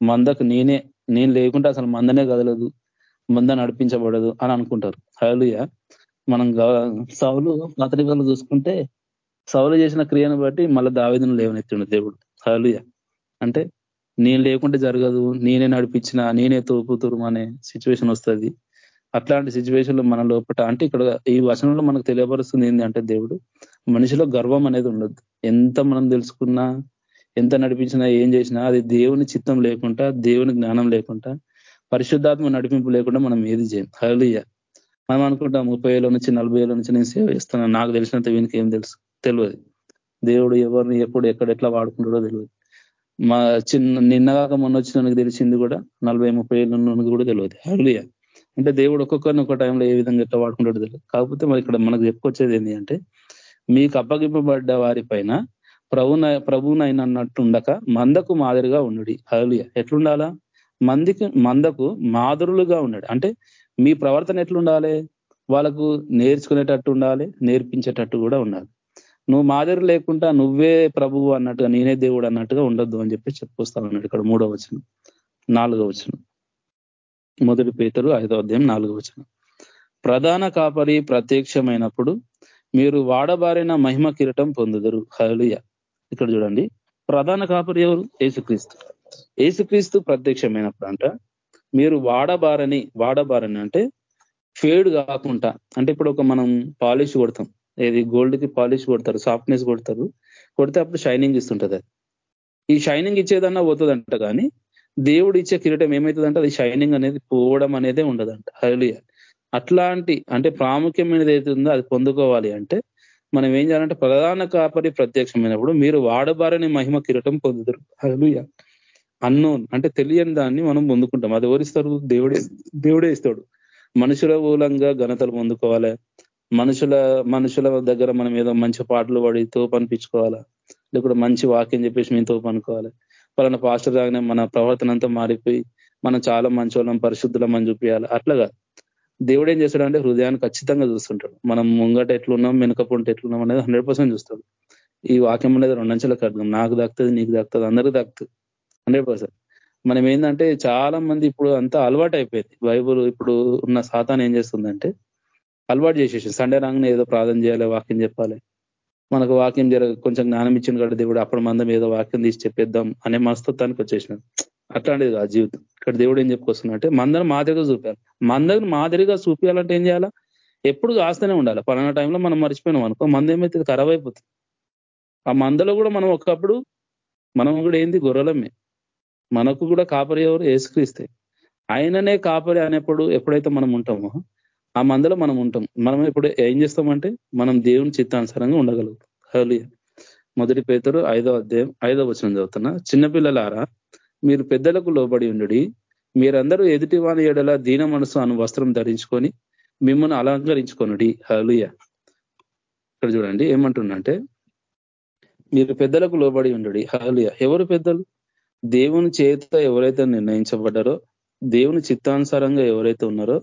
మందకు నేనే. నేను లేకుంటే అసలు మందనే కదలదు. మంద నడిపించబడదు అని అనుకుంటారు. హలుయ మనం సౌలు అతని చూసుకుంటే సౌలు చేసిన క్రియను బట్టి మళ్ళీ దావేదను లేవనెత్తిండు దేవుడు. హలుయ అంటే నేను లేకుంటే జరగదు నేనే నడిపించిన నేనే తోపుతురు అనే సిచ్యువేషన్ వస్తుంది. అట్లాంటి సిచ్యువేషన్లో మన లోపల అంటే ఇక్కడ ఈ వచనంలో మనకు తెలియపరుస్తుంది ఏంటి అంటే దేవుడు మనిషిలో గర్వం అనేది ఉండదు. ఎంత మనం తెలుసుకున్నా ఎంత నడిపించినా ఏం చేసినా అది దేవుని చిత్తం లేకుండా దేవుని జ్ఞానం లేకుండా పరిశుద్ధాత్మ నడిపింపు లేకుండా మనం ఏది చేయం హలియ మనం అనుకుంటాం ముప్పై ఏళ్ళ నుంచి నలభై ఏళ్ళ నుంచి నేను సేవ చేస్తున్నాను నాకు తెలిసినంత వీనికి ఏం తెలుసు? తెలియదు. దేవుడు ఎవరిని ఎప్పుడు ఎక్కడ ఎట్లా వాడుకుంటాడో తెలియదు. మా చిన్న నిన్నగాక మొన్న వచ్చిన తెలిసింది కూడా నలభై ముప్పై ఏళ్ళు కూడా తెలియదు. హలియ అంటే దేవుడు ఒక్కొక్కరిని ఒక టైంలో ఏ విధంగా ఎట్లా వాడుకుంటాడో తెలియదు. కాకపోతే మరి ఇక్కడ మనకు చెప్పుకొచ్చేది ఏంటి అంటే మీకు అప్పగింపబడ్డ వారి పైన ప్రభున ప్రభునైనట్టు ఉండక మందకు మాదిరిగా ఉండు హలియ ఎట్లుండాలా? మందికి మందకు మాదురులుగా ఉన్నాడు అంటే మీ ప్రవర్తన ఎట్లుండాలి? వాళ్ళకు నేర్చుకునేటట్టు ఉండాలి నేర్పించేటట్టు కూడా ఉండాలి. నువ్వు మాదిరి లేకుండా నువ్వే ప్రభువు అన్నట్టుగా నేనే దేవుడు అన్నట్టుగా ఉండొద్దు అని చెప్పి చెప్పుకొస్తా ఉన్నాడు ఇక్కడ మూడో వచనం నాలుగో వచనం. మొదటి పేతరు ఐదో అధ్యాయం నాలుగో వచనం. ప్రధాన కాపరి ప్రత్యక్షమైనప్పుడు మీరు వాడబారిన మహిమ కిరటం పొందుదరు. హలుయ ఇక్కడ చూడండి. ప్రధాన కాపరి ఎవరు? ఏసుక్రీస్తు ఏసుక్రీస్తు ప్రత్యక్షమైనప్పుడు అంట మీరు వాడబారని వాడబారని అంటే ఫేడ్ కాకుండా అంటే ఇప్పుడు ఒక మనం పాలిష్ కొడతాం. ఏది? గోల్డ్కి పాలిష్ కొడతారు సాఫ్ట్నెస్ కొడతారు. కొడితే అప్పుడు షైనింగ్ ఇస్తుంటది అది. ఈ షైనింగ్ ఇచ్చేదన్నా పోతుందంట కానీ దేవుడు ఇచ్చే కిరీటం ఏమవుతుందంటే అది షైనింగ్ అనేది పోవడం అనేదే ఉండదంట. హలియ అట్లాంటి అంటే ప్రాముఖ్యమైనది ఏదైతుందో అది పొందుకోవాలి అంటే మనం ఏం చేయాలంటే ప్రధాన కాపరి ప్రత్యక్షమైనప్పుడు మీరు వాడబారని మహిమ కిరీటం పొందుతారు హలియ అన్నోన్ అంటే తెలియని దాన్ని మనం పొందుకుంటాం. అది ఎవరిస్తారు? దేవుడే దేవుడే ఇస్తాడు. మనుషుల మూలంగా ఘనతలు పొందుకోవాలి. మనుషుల మనుషుల దగ్గర మనం ఏదో మంచి పాటలు పడి తోపు అనిపించుకోవాలా? లేకపోతే మంచి వాక్యం చెప్పేసి మేము తోపు అనుకోవాలి. పలానా పాస్టర్ రాగానే మన ప్రవర్తన అంతా మారిపోయి మనం చాలా మంచి వాళ్ళం పరిశుద్ధులం అని చూపించాలి అట్లాగా దేవుడు ఏం చేస్తాడంటే హృదయాన్ని ఖచ్చితంగా చూస్తుంటాడు. మనం ముంగట ఎట్లున్నాం వెనుకపుంటే ఎట్లున్నాం అనేది హండ్రెడ్ చూస్తాడు. ఈ వాక్యం అనేది రెండంచెలకు అర్థం. నాకు దక్కుతుంది నీకు దక్కుతుంది అందరికి దక్కుతుంది హండ్రెడ్ మనం ఏంటంటే చాలా మంది ఇప్పుడు అంతా అలవాటు అయిపోయింది బైబుల్ ఇప్పుడు ఉన్న సాతాన్ ఏం చేస్తుందంటే అలవాటు చేసేసి సండే రాగానే ఏదో ప్రార్థన చేయాలి వాక్యం చెప్పాలి. మనకు వాక్యం జరగ కొంచెం జ్ఞానం ఇచ్చిన కదా దేవుడు అప్పుడు మందం ఏదో వాక్యం తీసి చెప్పేద్దాం అనే మనస్తత్వానికి వచ్చేసినాం అట్లాంటిది ఆ జీవితం. ఇక్కడ దేవుడు ఏం చెప్పుకొస్తున్నట్టే మందరం మాదిరిగా చూపాలి. మందని మాదిరిగా చూపించాలంటే ఏం చేయాలా? ఎప్పుడు కాస్తూనే ఉండాలి. పలానా టైంలో మనం మర్చిపోయినాం అనుకో మంద ఏమైతే ఖరాబ్ అయిపోతుంది. ఆ మందలో కూడా మనం ఒకప్పుడు మనం కూడా ఏంది? గొర్రెలమే. మనకు కూడా కాపరి ఎవరు? ఏసుక్రీస్తే ఆయననే కాపరి అనేప్పుడు ఎప్పుడైతే మనం ఉంటామో ఆ మందలో మనం ఉంటాం. మనం ఇప్పుడు ఏం చేస్తామంటే మనం దేవుని చిత్తానుసారంగా ఉండగలుగుతాం. హలియ మొదటి పేతరు ఐదో అధ్యాయం ఐదో వచనం చదువుతున్నా. చిన్నపిల్లలారా మీరు పెద్దలకు లోబడి ఉండి మీరందరూ ఎదుటి వాని ఏడల దీన మనసు అను వస్త్రం ధరించుకొని మిమ్మల్ని అలంకరించుకొనుడి. హలుయ ఇక్కడ చూడండి ఏమంటుండంటే మీరు పెద్దలకు లోబడి ఉండు హలుయ ఎవరు పెద్దలు? దేవుని చేత ఎవరైతే నిర్ణయించబడ్డారో దేవుని చిత్తానుసారంగా ఎవరైతే ఉన్నారో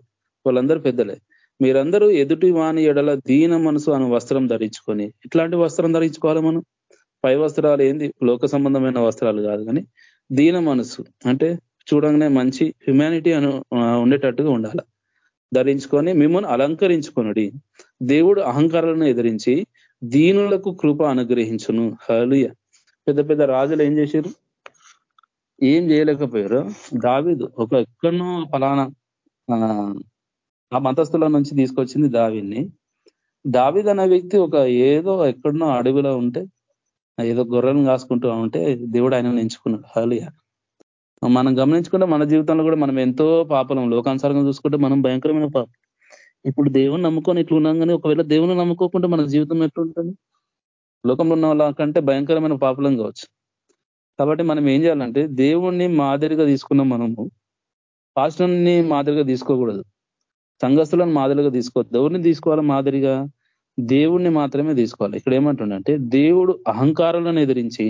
వాళ్ళందరూ పెద్దలే. మీరందరూ ఎదుటి వాని ఎడల దీన మనసు అనే వస్త్రం ధరించుకొని ఇట్లాంటి వస్త్రం ధరించుకోవాలి మనం? పై వస్త్రాలు ఏంది? లోక సంబంధమైన వస్త్రాలు కాదు కానీ దీన మనసు. అంటే చూడంగానే మంచి హ్యుమానిటీ అను ఉండేటట్టుగా ఉండాలి. ధరించుకొని మిమ్మల్ని అలంకరించుకొనుడి. దేవుడు అహంకారాలను ఎదిరించి దీనులకు కృప అనుగ్రహించును. హలుయ పెద్ద పెద్ద రాజులు ఏం చేశారు? ఏం చేయలేకపోయారు? దావీదు ఒక ఎక్కడనో ఫలానా ఆ మతస్థుల నుంచి తీసుకొచ్చింది దావిని దావిద్ అనే వ్యక్తి ఒక ఏదో ఎక్కడనో అడవిలో ఉంటే ఏదో గొర్రెలను కాసుకుంటూ ఉంటే దేవుడు ఆయన ఎంచుకున్నాడు. హాలియా మనం గమనించుకుంటే మన జీవితంలో కూడా మనం ఎంతో పాపలం. లోకానుసారంగా చూసుకుంటే మనం భయంకరమైన పాపం. ఇప్పుడు దేవుని నమ్ముకొని ఇట్లా ఉన్నాం కానీ ఒకవేళ దేవుని నమ్ముకోకుంటే మన జీవితం ఎట్లుంటుంది? లోకంలో ఉన్న వాళ్ళ కంటే భయంకరమైన పాపలం కావచ్చు. కాబట్టి మనం ఏం చేయాలంటే దేవుణ్ణి మాదిరిగా తీసుకున్నాం మనము. పాస్టర్ని మాదిరిగా తీసుకోకూడదు. సంఘస్థులను మాదిరిగా తీసుకోవద్దు. ఎవరిని తీసుకోవాలి మాదిరిగా? దేవుణ్ణి మాత్రమే తీసుకోవాలి. ఇక్కడ ఏమంటుండంటే దేవుడు అహంకారాలను ఎదిరించి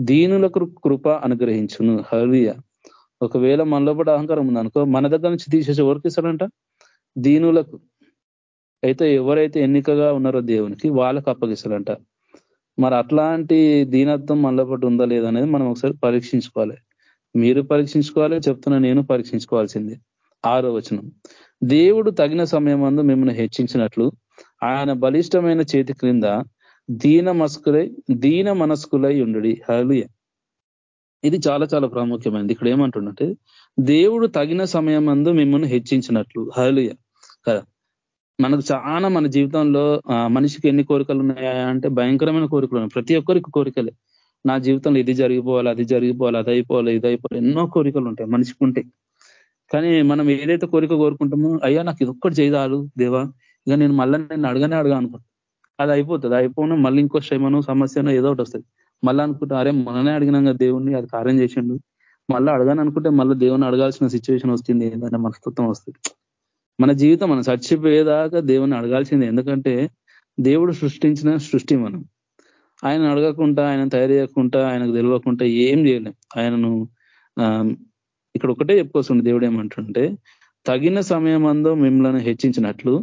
దీనులకు కృప అనుగ్రహించును. హరియ ఒకవేళ మనలో కూడా అహంకారం ఉందనుకో మన దగ్గర నుంచి తీసేసి ఎవరికి ఇస్తాడంట? దీనులకు. అయితే ఎవరైతే ఎన్నికగా ఉన్నారో దేవునికి వాళ్ళకు అప్పగిస్తాడంట. మరి అట్లాంటి దీనత్వం మనలో పాటు ఉందా అనేది మనం ఒకసారి పరీక్షించుకోవాలి. మీరు పరీక్షించుకోవాలి చెప్తున్నా నేను పరీక్షించుకోవాల్సింది. ఆరో వచనం. దేవుడు తగిన సమయం అందు మిమ్మల్ని హెచ్చించినట్లు ఆయన బలిష్టమైన చేతి క్రింద దీన మస్కులై దీన మనస్కులై ఉండు హలియ ఇది చాలా చాలా ప్రాముఖ్యమైనది. ఇక్కడ ఏమంటుండంటే దేవుడు తగిన సమయం అందు మిమ్మల్ని హెచ్చించినట్లు. హలియ కదా? మనకు చాలా మన జీవితంలో మనిషికి ఎన్ని కోరికలు ఉన్నాయా అంటే భయంకరమైన కోరికలు ఉన్నాయి. ప్రతి ఒక్కరికి కోరికలే. నా జీవితంలో ఇది జరిగిపోవాలి అది జరిగిపోవాలి అది అయిపోవాలి ఇది అయిపోవాలి. ఎన్నో కోరికలు ఉంటాయి మనిషికి ఉంటాయి కానీ మనం ఏదైతే కోరిక కోరుకుంటామో అయ్యా నాకు ఇది ఒక్కటి చేయదాలు దేవా. ఇక నేను మళ్ళీ నేను అడగనే అడగా అనుకుంటా. అది అయిపోతుంది. అయిపోను మళ్ళీ ఇంకో శ్రమను సమస్యను ఏదో ఒకటి వస్తుంది. మళ్ళీ అనుకుంటా అరే మననే అడిగినాం కదా దేవుణ్ణి అది కార్యం చేసిండు. మళ్ళీ అడగాను అనుకుంటే మళ్ళీ దేవుని అడగాల్సిన సిచ్యువేషన్ వస్తుంది. ఏంటంటే మనస్తత్వం వస్తుంది. మన జీవితం మనం చచ్చిపోయేదాకా దేవుని అడగాల్సింది. ఎందుకంటే దేవుడు సృష్టించిన సృష్టి మనం. ఆయన అడగకుండా ఆయన తయారు చేయకుండా ఆయనకు తెలియకుండా ఏం చేయలేం. ఆయనను ఇక్కడ ఒకటే చెప్పుకోవచ్చు దేవుడు ఏమంటుంటే తగిన సమయమందో మిమ్మల్ని హెచ్చించినట్లు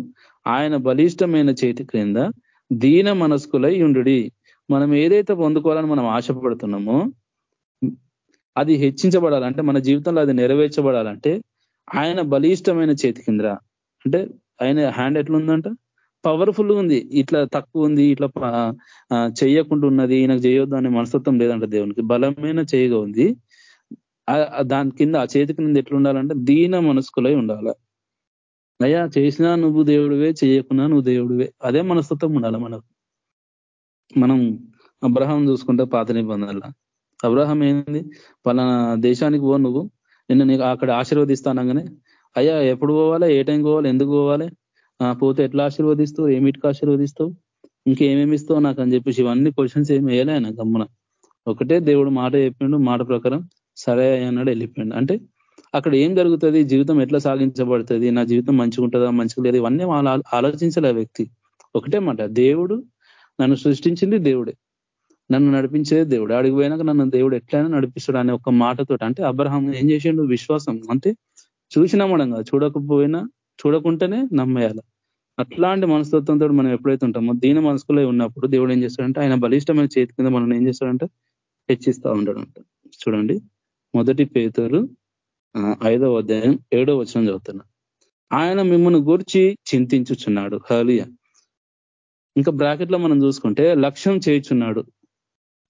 ఆయన బలిష్టమైన చేతి క్రింద దీన మనస్కులై ఉండు మనం ఏదైతే పొందుకోవాలని మనం ఆశపడుతున్నామో అది హెచ్చించబడాలంటే మన జీవితంలో అది నెరవేర్చబడాలంటే ఆయన బలిష్టమైన చేతి కింద అంటే ఆయన హ్యాండ్ ఎట్లుందంట? పవర్ఫుల్ ఉంది. ఇట్లా తక్కువ ఉంది ఇట్లా చేయకుండా ఉన్నది ఈయనకు చేయొద్దు అనే మనస్తత్వం లేదంట దేవునికి. బలమైన చేయగా ఉంది. దాని కింద ఆ చేతి కింద ఎట్లుండాలంటే దీన మనస్కులై ఉండాల. అయ్యా చేసినా నువ్వు దేవుడివే చేయకున్నా నువ్వు దేవుడివే. అదే మనస్తత్వం ఉండాలి మనకు. మనం అబ్రహం చూసుకుంటే పాత నిబంధనల. అబ్రహం ఏంది? పలానా దేశానికి పో నువ్వు. నిన్ను నీకు అక్కడ ఆశీర్వదిస్తానగానే అయ్యా ఎప్పుడు పోవాలి? ఏ టైంకి పోవాలి? ఎందుకు పోవాలి? పోతే ఎట్లా ఆశీర్వదిస్తావు? ఏమిటికి ఆశీర్వదిస్తావు? ఇంకేమేమి ఇస్తావు నాకు అని చెప్పేసి ఇవన్నీ క్వశ్చన్స్ ఏమి వేయలే ఆయన గమ్మున. ఒకటే దేవుడు మాట చెప్పిండు మాట ప్రకారం సరే అన్నాడు వెళ్ళిపోయిండు. అంటే అక్కడ ఏం జరుగుతుంది? జీవితం ఎట్లా సాగించబడుతుంది? నా జీవితం మంచిగా ఉంటుందా? మంచిగా లేదు? ఇవన్నీ ఆలోచించలే వ్యక్తి. ఒకటే మాట దేవుడు నన్ను సృష్టించింది దేవుడే. నన్ను నడిపించేది దేవుడు. అడిగిపోయినాక నన్ను దేవుడు ఎట్లయినా నడిపిస్తాడు అనే ఒక మాటతో అంటే అబ్రహం ఏం చేసిండు? విశ్వాసం. అంటే చూసినా మనం చూడకపోయినా చూడకుంటేనే నమ్మేయాలి. అట్లాంటి మనస్తత్వంతో మనం ఎప్పుడైతే ఉంటామో దీని మనసులో ఉన్నప్పుడు దేవుడు ఏం చేస్తాడంటే ఆయన బలిష్టమైన చేతి కింద మనం ఏం చేస్తాడంటే హెచ్చిస్తా ఉంటాడంట. చూడండి. మొదటి పేతరు ఐదవ అధ్యాయం ఏడో వచనం చదువుతున్నా. ఆయన మిమ్మల్ని గూర్చి చింతించుచున్నాడు. హలియ ఇంకా బ్రాకెట్లో మనం చూసుకుంటే లక్ష్యం చేయుచున్నాడు.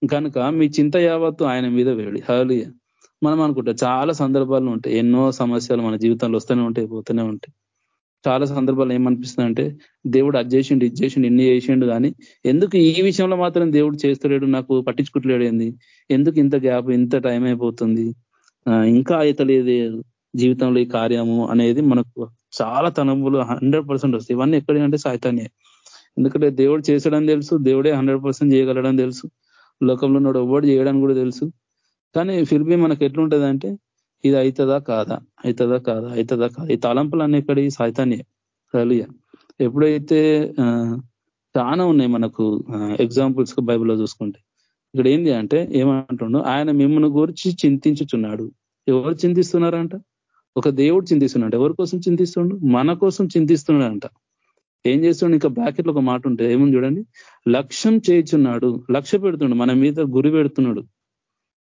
కనుక మీ చింత యావత్తు ఆయన మీద వేడి. హలియ మనం అనుకుంటాం. చాలా సందర్భాలు ఉంటాయి. ఎన్నో సమస్యలు మన జీవితంలో వస్తూనే ఉంటాయి పోతూనే ఉంటాయి. చాలా సందర్భాలు ఏమనిపిస్తుందంటే దేవుడు అది చేసిండు ఇది చేసిండు ఇన్ని చేసిండు కానీ ఎందుకు ఈ విషయంలో మాత్రం దేవుడు చేస్తలేడు నాకు పట్టించుకుంటలేడు ఏంది? ఎందుకు ఇంత గ్యాప్ ఇంత టైం అయిపోతుంది? ఇంకా అయితలేదు జీవితంలో ఈ కార్యము అనేది మనకు చాలా తనములు హండ్రెడ్ పర్సెంట్ వస్తాయి. ఇవన్నీ ఎక్కడంటే సాయితాన్యే ఎందుకంటే దేవుడు చేసాడని తెలుసు దేవుడే హండ్రెడ్ పర్సెంట్ చేయగలడని తెలుసు. లోకంలో ఉన్నాడు ఎవ్వడు చేయడానికి కూడా తెలుసు. కానీ ఫిర్బీ మనకు ఎట్లుంటది అంటే ఇది అవుతుందా కాదా? అవుతుందా కాదా? అవుతుందా కాదా? ఈ తలంపులు అన్ని ఇక్కడ ఈ సాయితాన్యే కలియ ఎప్పుడైతే చాలా ఉన్నాయి మనకు ఎగ్జాంపుల్స్ బైబిల్లో చూసుకుంటే. ఇక్కడ ఏంది అంటే ఏమంటుండో ఆయన మిమ్మల్ని గురించి చింతించుచున్నాడు. ఎవరు చింతిస్తున్నారంట? ఒక దేవుడు చింతిస్తున్నాడు ఎవరి కోసం చింతిస్తుండు? మన కోసం చింతిస్తున్నాడంట. ఏం చేస్తుండే? ఇంకా బ్యాకెట్లో ఒక మాట ఉంటే ఏముంది చూడండి? లక్ష్యం చేయుచున్నాడు. లక్ష్య పెడుతుండు. మన మీద గురి పెడుతున్నాడు.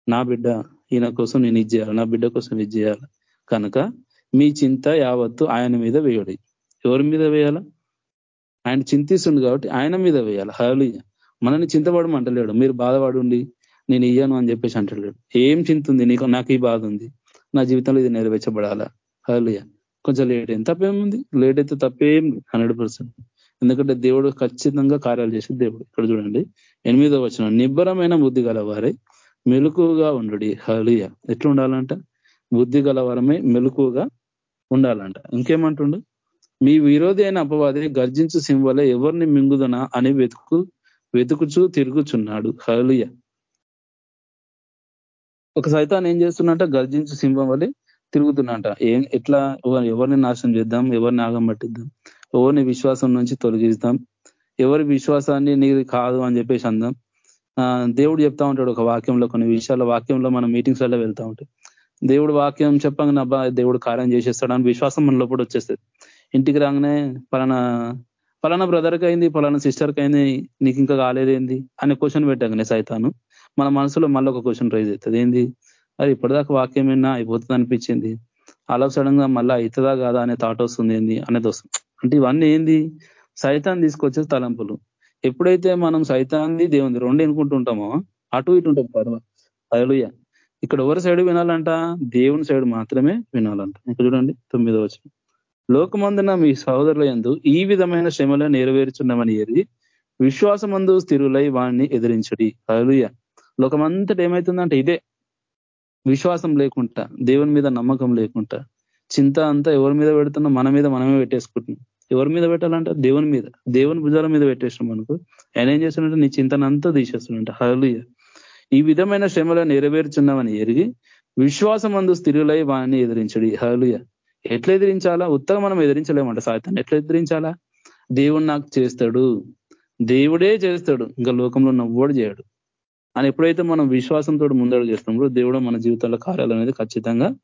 నా బిడ్డ ఈయన కోసం నేను ఇది చేయాలి నా బిడ్డ కోసం ఇది చేయాలి. కనుక మీ చింత యావత్తు ఆయన మీద వేయడి. ఎవరి మీద వేయాల? ఆయన చింతిస్తుంది కాబట్టి ఆయన మీద వేయాలి. హలి మనల్ని చింతపడమంటలేడు మీరు బాధపడుండి నేను ఇయ్యను అని చెప్పేసి అంటలేడు. ఏం చింతుంది? నీకు నాకు ఈ బాధ ఉంది. నా జీవితంలో ఇది నెరవేర్చబడాలా? హలియ కొంచెం లేట్ అయింది తప్పేముంది లేట్ అయితే తప్పేం హండ్రెడ్ పర్సెంట్. ఎందుకంటే దేవుడు ఖచ్చితంగా కార్యాలు చేసే దేవుడు. ఇక్కడ చూడండి. ఎనిమిదో వచ్చిన నిబ్బరమైన బుద్ధి గలవారే మెలకుగా ఉండు హలియ ఎట్లా ఉండాలంట బుద్ధి గలవరమే మెలకుగా ఉండాలంట. ఇంకేమంటుండు? మీ విరోధి అయిన అపవాది గర్జించు సింవలే ఎవరిని మింగుదనా అని వెతుకు వెతుకుచూ తిరుగుచున్నాడు. హలియ ఒక సైతాన్ని ఏం చేస్తున్నట్ట గర్జించు సింహం వల్లే తిరుగుతున్నట ఏం ఎట్లా? ఎవరిని నాశనం చేద్దాం? ఎవరిని ఆగం పట్టిద్దాం? ఎవరిని విశ్వాసం నుంచి తొలగిస్తాం? ఎవరి విశ్వాసాన్ని నీది కాదు అని చెప్పేసి అందాం? దేవుడు చెప్తా ఉంటాడు ఒక వాక్యంలో కొన్ని విషయాల వాక్యంలో మనం మీటింగ్స్ వల్ల వెళ్తా ఉంటాయి. దేవుడు వాక్యం చెప్పంగానే అబ్బా దేవుడు కార్యం చేసేస్తాడు అని విశ్వాసం మన లోపల వచ్చేస్తుంది. ఇంటికి రాగానే పలానా పలానా బ్రదర్కి అయింది పలానా సిస్టర్కి అయింది నీకు ఇంకా కాలేదేంది అనే క్వశ్చన్ పెట్టాగానే సైతాను మన మనసులో మళ్ళీ ఒక క్వశ్చన్ రైజ్ అవుతుంది ఏంది? అది ఇప్పటిదాకా వాక్యం ఏమైనా అయిపోతుంది అనిపించింది. అలా సడన్గా మళ్ళీ అవుతుందా కాదా అనే థాట్ వస్తుంది ఏంది? అనేది వస్తుంది అంటే ఇవన్నీ ఏంది? సైతాన్ని తీసుకొచ్చే తలంపులు. ఎప్పుడైతే మనం సైతాన్ని దేవుంది రెండు ఎన్నుకుంటుంటామో అటు ఇటు ఉంటుంది పర్వ. అదలుయ్య ఇక్కడ ఎవరి సైడ్ వినాలంట? దేవుని సైడ్ మాత్రమే వినాలంట. ఇక్కడ చూడండి తొమ్మిదో వచ్చిన లోకమందున మీ సహోదరుల ఎందు ఈ విధమైన శ్రమలో నెరవేర్చున్నామని ఏది విశ్వాసమందు స్థిరులై వాడిని ఎదిరించడి. అలుయ లోకమంతటి ఏమవుతుందంటే ఇదే. విశ్వాసం లేకుండా దేవుని మీద నమ్మకం లేకుండా చింత అంతా ఎవరి మీద పెడుతున్నా మన మీద మనమే పెట్టేసుకుంటున్నాం. ఎవరి మీద పెట్టాలంటే దేవుని మీద దేవుని భుజాల మీద పెట్టేసినాం మనకు ఆయన ఏం చేస్తున్నట్టు నీ చింతనంతా తీసేస్తున్నాడంట. హలుయ ఈ విధమైన శ్రమలో నెరవేర్చున్నామని ఎరిగి విశ్వాసం అందు స్థిరులై వాణ్ణి ఎదిరించడు. హలుయ ఎట్లా ఎదిరించాలా? ఉత్తగా మనం ఎదిరించలేమంట సాయితాన్ని. ఎట్లా ఎదిరించాలా? దేవుడు నాకు చేస్తాడు. దేవుడే చేస్తాడు. ఇంకా లోకంలో నవ్వోడు చేయడు. అని ఎప్పుడైతే మనం విశ్వాసంతో ముందడు చేస్తున్నప్పుడు దేవుడు మన జీవితంలో కార్యాలు అనేది ఖచ్చితంగా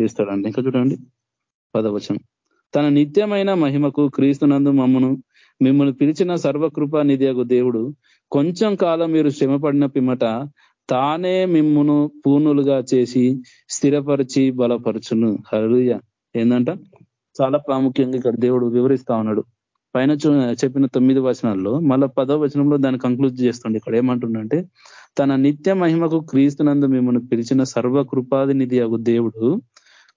చేస్తాడండి ఇంకా చూడండి పదవచనం. తన నిత్యమైన మహిమకు క్రీస్తునందు మమ్మను మిమ్మల్ని పిలిచిన సర్వకృపా నిధియగు దేవుడు కొంచెం కాలం మీరు శ్రమపడిన పిమ్మట తానే మిమ్మును పూర్ణులుగా చేసి స్థిరపరిచి బలపరచును. హరుయ ఏంటంట చాలా ప్రాముఖ్యంగా ఇక్కడ దేవుడు వివరిస్తా ఉన్నాడు. పైన చెప్పిన తొమ్మిది వచనాల్లో మళ్ళా పదో వచనంలో దాన్ని కంక్లూజ్ చేస్తుండే ఇక్కడ. ఏమంటుండంటే తన నిత్య మహిమకు క్రీస్తునందు మిమ్మల్ని పిలిచిన సర్వకృపాది నిధి అగు దేవుడు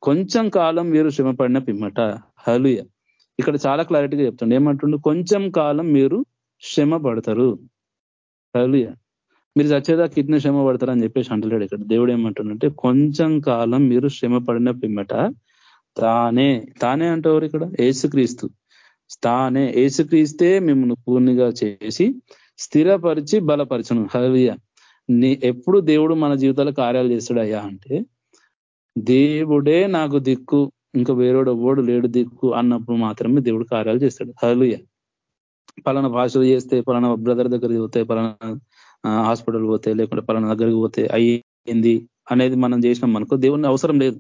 కొంచెం కాలం మీరు శ్రమపడిన పిమ్మట హలుయ ఇక్కడ చాలా క్లారిటీగా చెప్తుండే ఏమంటుండు కొంచెం కాలం మీరు శ్రమ పడతారు హలుయ మీరు చచ్చేదా కిడ్నీ శ్రమ పడతారు అని చెప్పేసి అంటలేడు ఇక్కడ. దేవుడు ఏమంటుండంటే కొంచెం కాలం మీరు శ్రమ పడిన పిమ్మట తానే. తానే అంటారు ఇక్కడ? ఏసుక్రీస్తు తానే. ఏసుక్రీస్తే మిమ్మల్ని పూర్ణిగా చేసి స్థిరపరిచి బలపరచను. హలియ నీ ఎప్పుడు దేవుడు మన జీవితాల కార్యాలు చేస్తాడయ్యా అంటే దేవుడే నాకు దిక్కు. ఇంకా వేరేడు ఓడు లేడు దిక్కు అన్నప్పుడు మాత్రమే దేవుడు కార్యాలు చేస్తాడు. హలుయ పలానా భాషలు చేస్తే పలానా బ్రదర్ దగ్గరికి పోతే పలానా హాస్పిటల్ పోతే లేకుంటే పలానా దగ్గరికి పోతే అయ్యింది అనేది మనం చేసినాం అనుకో దేవుడిని అవసరం లేదు.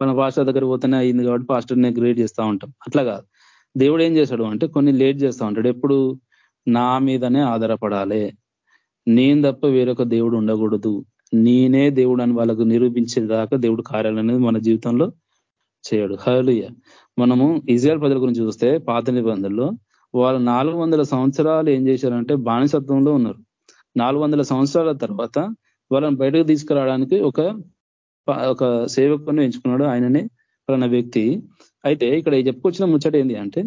మన భాష దగ్గర పోతేనే అయింది కాబట్టి పాస్టర్నే గ్రేడ్ చేస్తూ ఉంటాం. అట్లా కాదు. దేవుడు ఏం చేశాడు అంటే కొన్ని లేట్ చేస్తూ ఉంటాడు. ఎప్పుడు? నా మీదనే ఆధారపడాలి. నేను తప్ప వేరొక దేవుడు ఉండకూడదు. నేనే దేవుడు అని వాళ్ళకు నిరూపించేదాకా దేవుడు కార్యాలు అనేది మన జీవితంలో చేయడు. హలుయ మనము ఇజ్రాయల్ ప్రజల గురించి చూస్తే పాత నిబంధనలో వాళ్ళు నాలుగు వందల సంవత్సరాలు ఏం చేశారంటే బానిసత్వంలో ఉన్నారు. నాలుగు వందల సంవత్సరాల తర్వాత వాళ్ళని బయటకు తీసుకురావడానికి ఒక ఒక సేవకుని ఎంచుకున్నాడు ఆయననే పలాన వ్యక్తి. అయితే ఇక్కడ చెప్పుకొచ్చిన ముచ్చట ఏంటి అంటే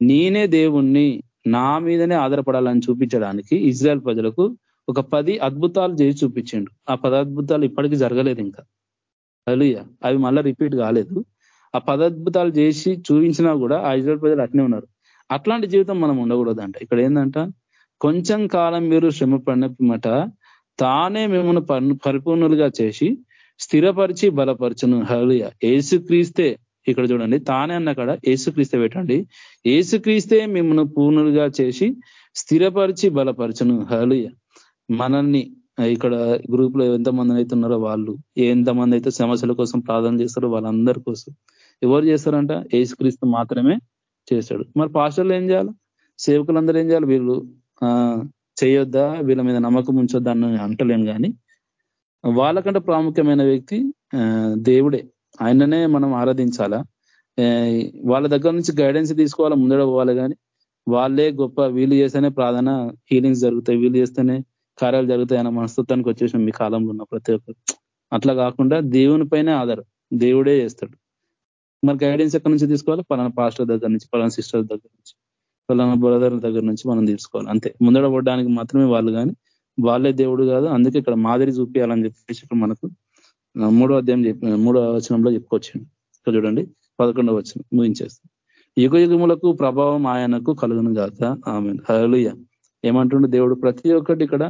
నేనే దేవుణ్ణి నా మీదనే ఆధారపడాలని చూపించడానికి ఇజ్రాయల్ ప్రజలకు ఒక పది అద్భుతాలు చేసి చూపించిండు. ఆ పది అద్భుతాలు ఇప్పటికీ జరగలేదు ఇంకా. అలుయ అవి మళ్ళీ రిపీట్ కాలేదు. ఆ పదద్భుతాలు చేసి చూపించినా కూడా ఆ ఇజ్రాయల్ ప్రజలు అట్నే ఉన్నారు. అట్లాంటి జీవితం మనం ఉండకూడదు అంట ఇక్కడ ఏంటంట కొంచెం కాలం మీరు శ్రమ పడినమట తానే మిమ్మల్ని పరిపూర్ణులుగా చేసి స్థిరపరిచి బలపరచును. హలియ ఏసుక్రీస్తే ఇక్కడ చూడండి. తానే అన్న కాడ ఏసుక్రీస్తే పెట్టండి. ఏసుక్రీస్తే మిమ్మల్ని పూర్ణులుగా చేసి స్థిరపరిచి బలపరచును. హలియ మనల్ని ఇక్కడ గ్రూప్లో ఎంతమంది అయితే ఉన్నారో వాళ్ళు ఎంతమంది అయితే సమస్యల కోసం ప్రార్థన చేస్తారో వాళ్ళందరి కోసం ఎవరు చేస్తారంట? ఏసుక్రీస్తు మాత్రమే చేశాడు మరి పాస్టర్లు ఏం చేయాలి? సేవకులందరూ ఏం చేయాలి? వీళ్ళు చేయొద్దా? వీళ్ళ మీద నమ్మకం ఉంచొద్దా అని అంటలేను కానీ వాళ్ళకంటే ప్రాముఖ్యమైన వ్యక్తి దేవుడే. ఆయననే మనం ఆరాధించాలా? వాళ్ళ దగ్గర నుంచి గైడెన్స్ తీసుకోవాలా? ముందడ పోవాలి కానీ వాళ్ళే గొప్ప వీళ్ళు చేస్తేనే ప్రార్థన హీలింగ్స్ జరుగుతాయి వీళ్ళు చేస్తేనే కార్యాలు జరుగుతాయి అన్న మనస్తత్వానికి వచ్చేసాం మీ కాలంలో ఉన్న ప్రతి ఒక్కరు. అట్లా కాకుండా దేవుని పైనే ఆధారం దేవుడే చేస్తాడు. మరి గైడెన్స్ ఎక్కడి నుంచి తీసుకోవాలి? పలానా పాస్టర్ దగ్గర నుంచి పలానా సిస్టర్ దగ్గర నుంచి పలానా బ్రదర్ దగ్గర నుంచి మనం తీసుకోవాలి. అంతే. ముందడ పడడానికి మాత్రమే వాళ్ళు కానీ వాళ్ళే దేవుడు కాదు అందుకే ఇక్కడ మాదిరి చూపించాలని చెప్పేసి ఇక్కడ మనకు మూడో అధ్యాయం చెప్పి మూడో వచనంలో చెప్పుకొచ్చింది. ఇక్కడ చూడండి పదకొండవ వచనం ముగించేస్తాం యుగ యుగములకు ప్రభావం ఆయనకు కలుగును గాక. ఆమె హలుయ ఏమంటుండే దేవుడు? ప్రతి ఒక్కటి ఇక్కడ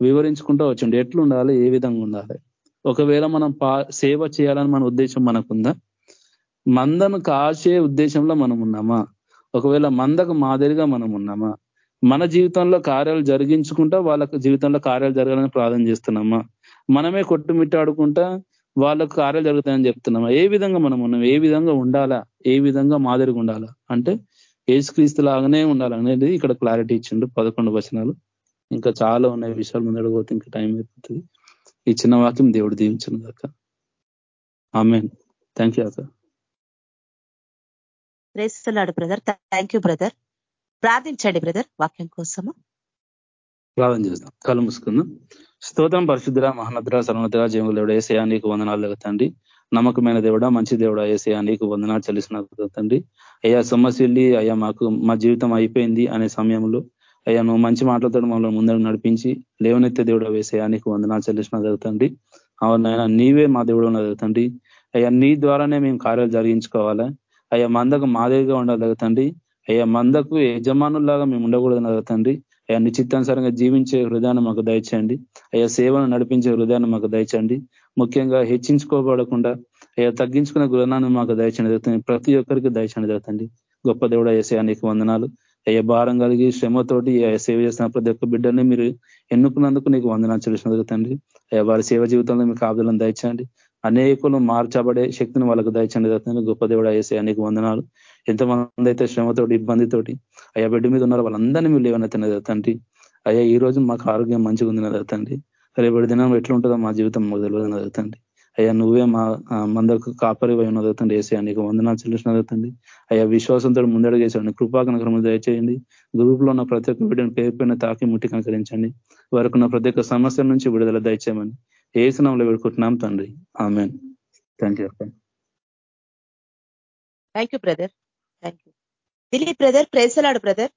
వివరించుకుంటూ వచ్చిండు. ఎట్లుండాలి? ఏ విధంగా ఉండాలి? ఒకవేళ మనం సేవ చేయాలని మన ఉద్దేశం మనకుందా? మందను కాసే ఉద్దేశంలో మనం ఉన్నామా? ఒకవేళ మందకు మాదిరిగా మనం ఉన్నామా? మన జీవితంలో కార్యాలు జరిగించుకుంటా వాళ్ళ జీవితంలో కార్యాలు జరగాలని ప్రార్థన చేస్తున్నామా? మనమే కొట్టుమిట్టాడుకుంటా వాళ్ళకు కార్యాలు జరుగుతాయని చెప్తున్నామా? ఏ విధంగా మనం ఉన్నాం? ఏ విధంగా ఉండాలా? ఏ విధంగా మాదిరిగా ఉండాలా? అంటే ఏసుక్రీస్తు లాగానే ఉండాలనేది ఇక్కడ క్లారిటీ ఇచ్చిండు పదకొండు వచనాలు. ఇంకా చాలా ఉన్నాయి విషయాలు ముందడపోతే ఇంకా టైం అయిపోతుంది. ఈ చిన్న వాక్యం దేవుడు దీవించను కాక ఆమెన్. థ్యాంక్ యూ అక్క. ప్రేస్తున్నాడు బ్రదర్. Thank you brother. ప్రార్థించండి బ్రదర్. వాక్యం కోసము. ప్రార్థన చేస్తాం కళ్ళు మూసుకుందాం. స్తోత్రం పరిశుద్ధ మహనద్ర సర్వనద్ర జీవులుడ ఏసయా నీకు వందనాలు తండ్రి. నమ్మకమైన దేవుడా మంచి దేవుడా ఏసయా నీకు వందనాలు చెల్లిసిన తండ్రి. అయ్యా సమస్యల్లి అయ్యా మాకు మా జీవితం అయిపోయింది అనే సమయంలో అయ్యా నువ్వు మంచి మాటలతో మమ్మల్ని ముందర నడిపించి లేవనెత్తే దేవుడు వేసయా నీకు వందనాలు చెల్లిసిన జరుగుతండి అవునైనా నీవే మా దేవుడు జరుగుతండి అయ్యా నీ ద్వారానే మేము కార్యాలు జరిగించుకోవాలా? అయ్యా మందకు మాదిరిగా ఉండాలి తండ్రి. అయ్యా మందకు యజమానుల్లాగా మేము ఉండకూడదు తండ్రి. అయ్యా నిశ్చిత్తానుసారంగా జీవించే హృదయాన్ని మాకు దయచేయండి. అయ్యా సేవను నడిపించే హృదయాన్ని మాకు దయచండి ముఖ్యంగా హెచ్చించుకోబడకుండా అయ్యా తగ్గించుకునే గుణాన్ని మాకు దయచండి జరుగుతుంది ప్రతి ఒక్కరికి దయచండి జరుగుతుంది గొప్ప దేవుడు వేసే నీకు వందనాలు. అయ్యా భారం కలిగి శ్రమతోటి సేవ చేసిన ప్రతి ఒక్క బిడ్డని మీరు ఎన్నుకున్నందుకు నీకు వందనాలు చెల్లిసిన జరుగుతుంది అయ్యా వారి సేవ జీవితంలో మీకు ఆదులను దయచండి అనేకులు మార్చబడే శక్తిని వాళ్ళకు దయచండి. జరుగుతుంది గొప్ప దేవుడు అయ్యేసే అనేక వందనాలు. ఎంతమంది అయితే శ్రమతోటి ఇబ్బందితోటి అయ్యా బిడ్డ మీద ఉన్నారు వాళ్ళందరినీ మీరు లేవనెత్తిన తండ్రి. అయ్యా ఈ రోజు మాకు ఆరోగ్యం మంచిగా ఉంది. తండ్రి. రేపటి దినం ఎట్లుంటుందో మా జీవితం మాకు తెలియదు. తండ్రి. అయ్యా నువ్వే మా మందకు కాపరి ఉన్న తండ్రి. వేసే నీకు వందనాలు చెల్లించిన తండ్రి. అయ్యా విశ్వాసంతో ముందడుగేసాడు కృపా దయచేయండి. గ్రూప్లో ఉన్న ప్రతి ఒక్క బిడ్డను పేరు పైన తాకి ముట్టి కనకరించండి. వారికి ఉన్న ప్రతి ఒక్క సమస్య నుంచి విడుదల దయచేయమని ఏసునంలో వేడుకుంటున్నాం తండ్రి? ఆమె thank you thank you brother thank you Dilip brother. Praise Lord brother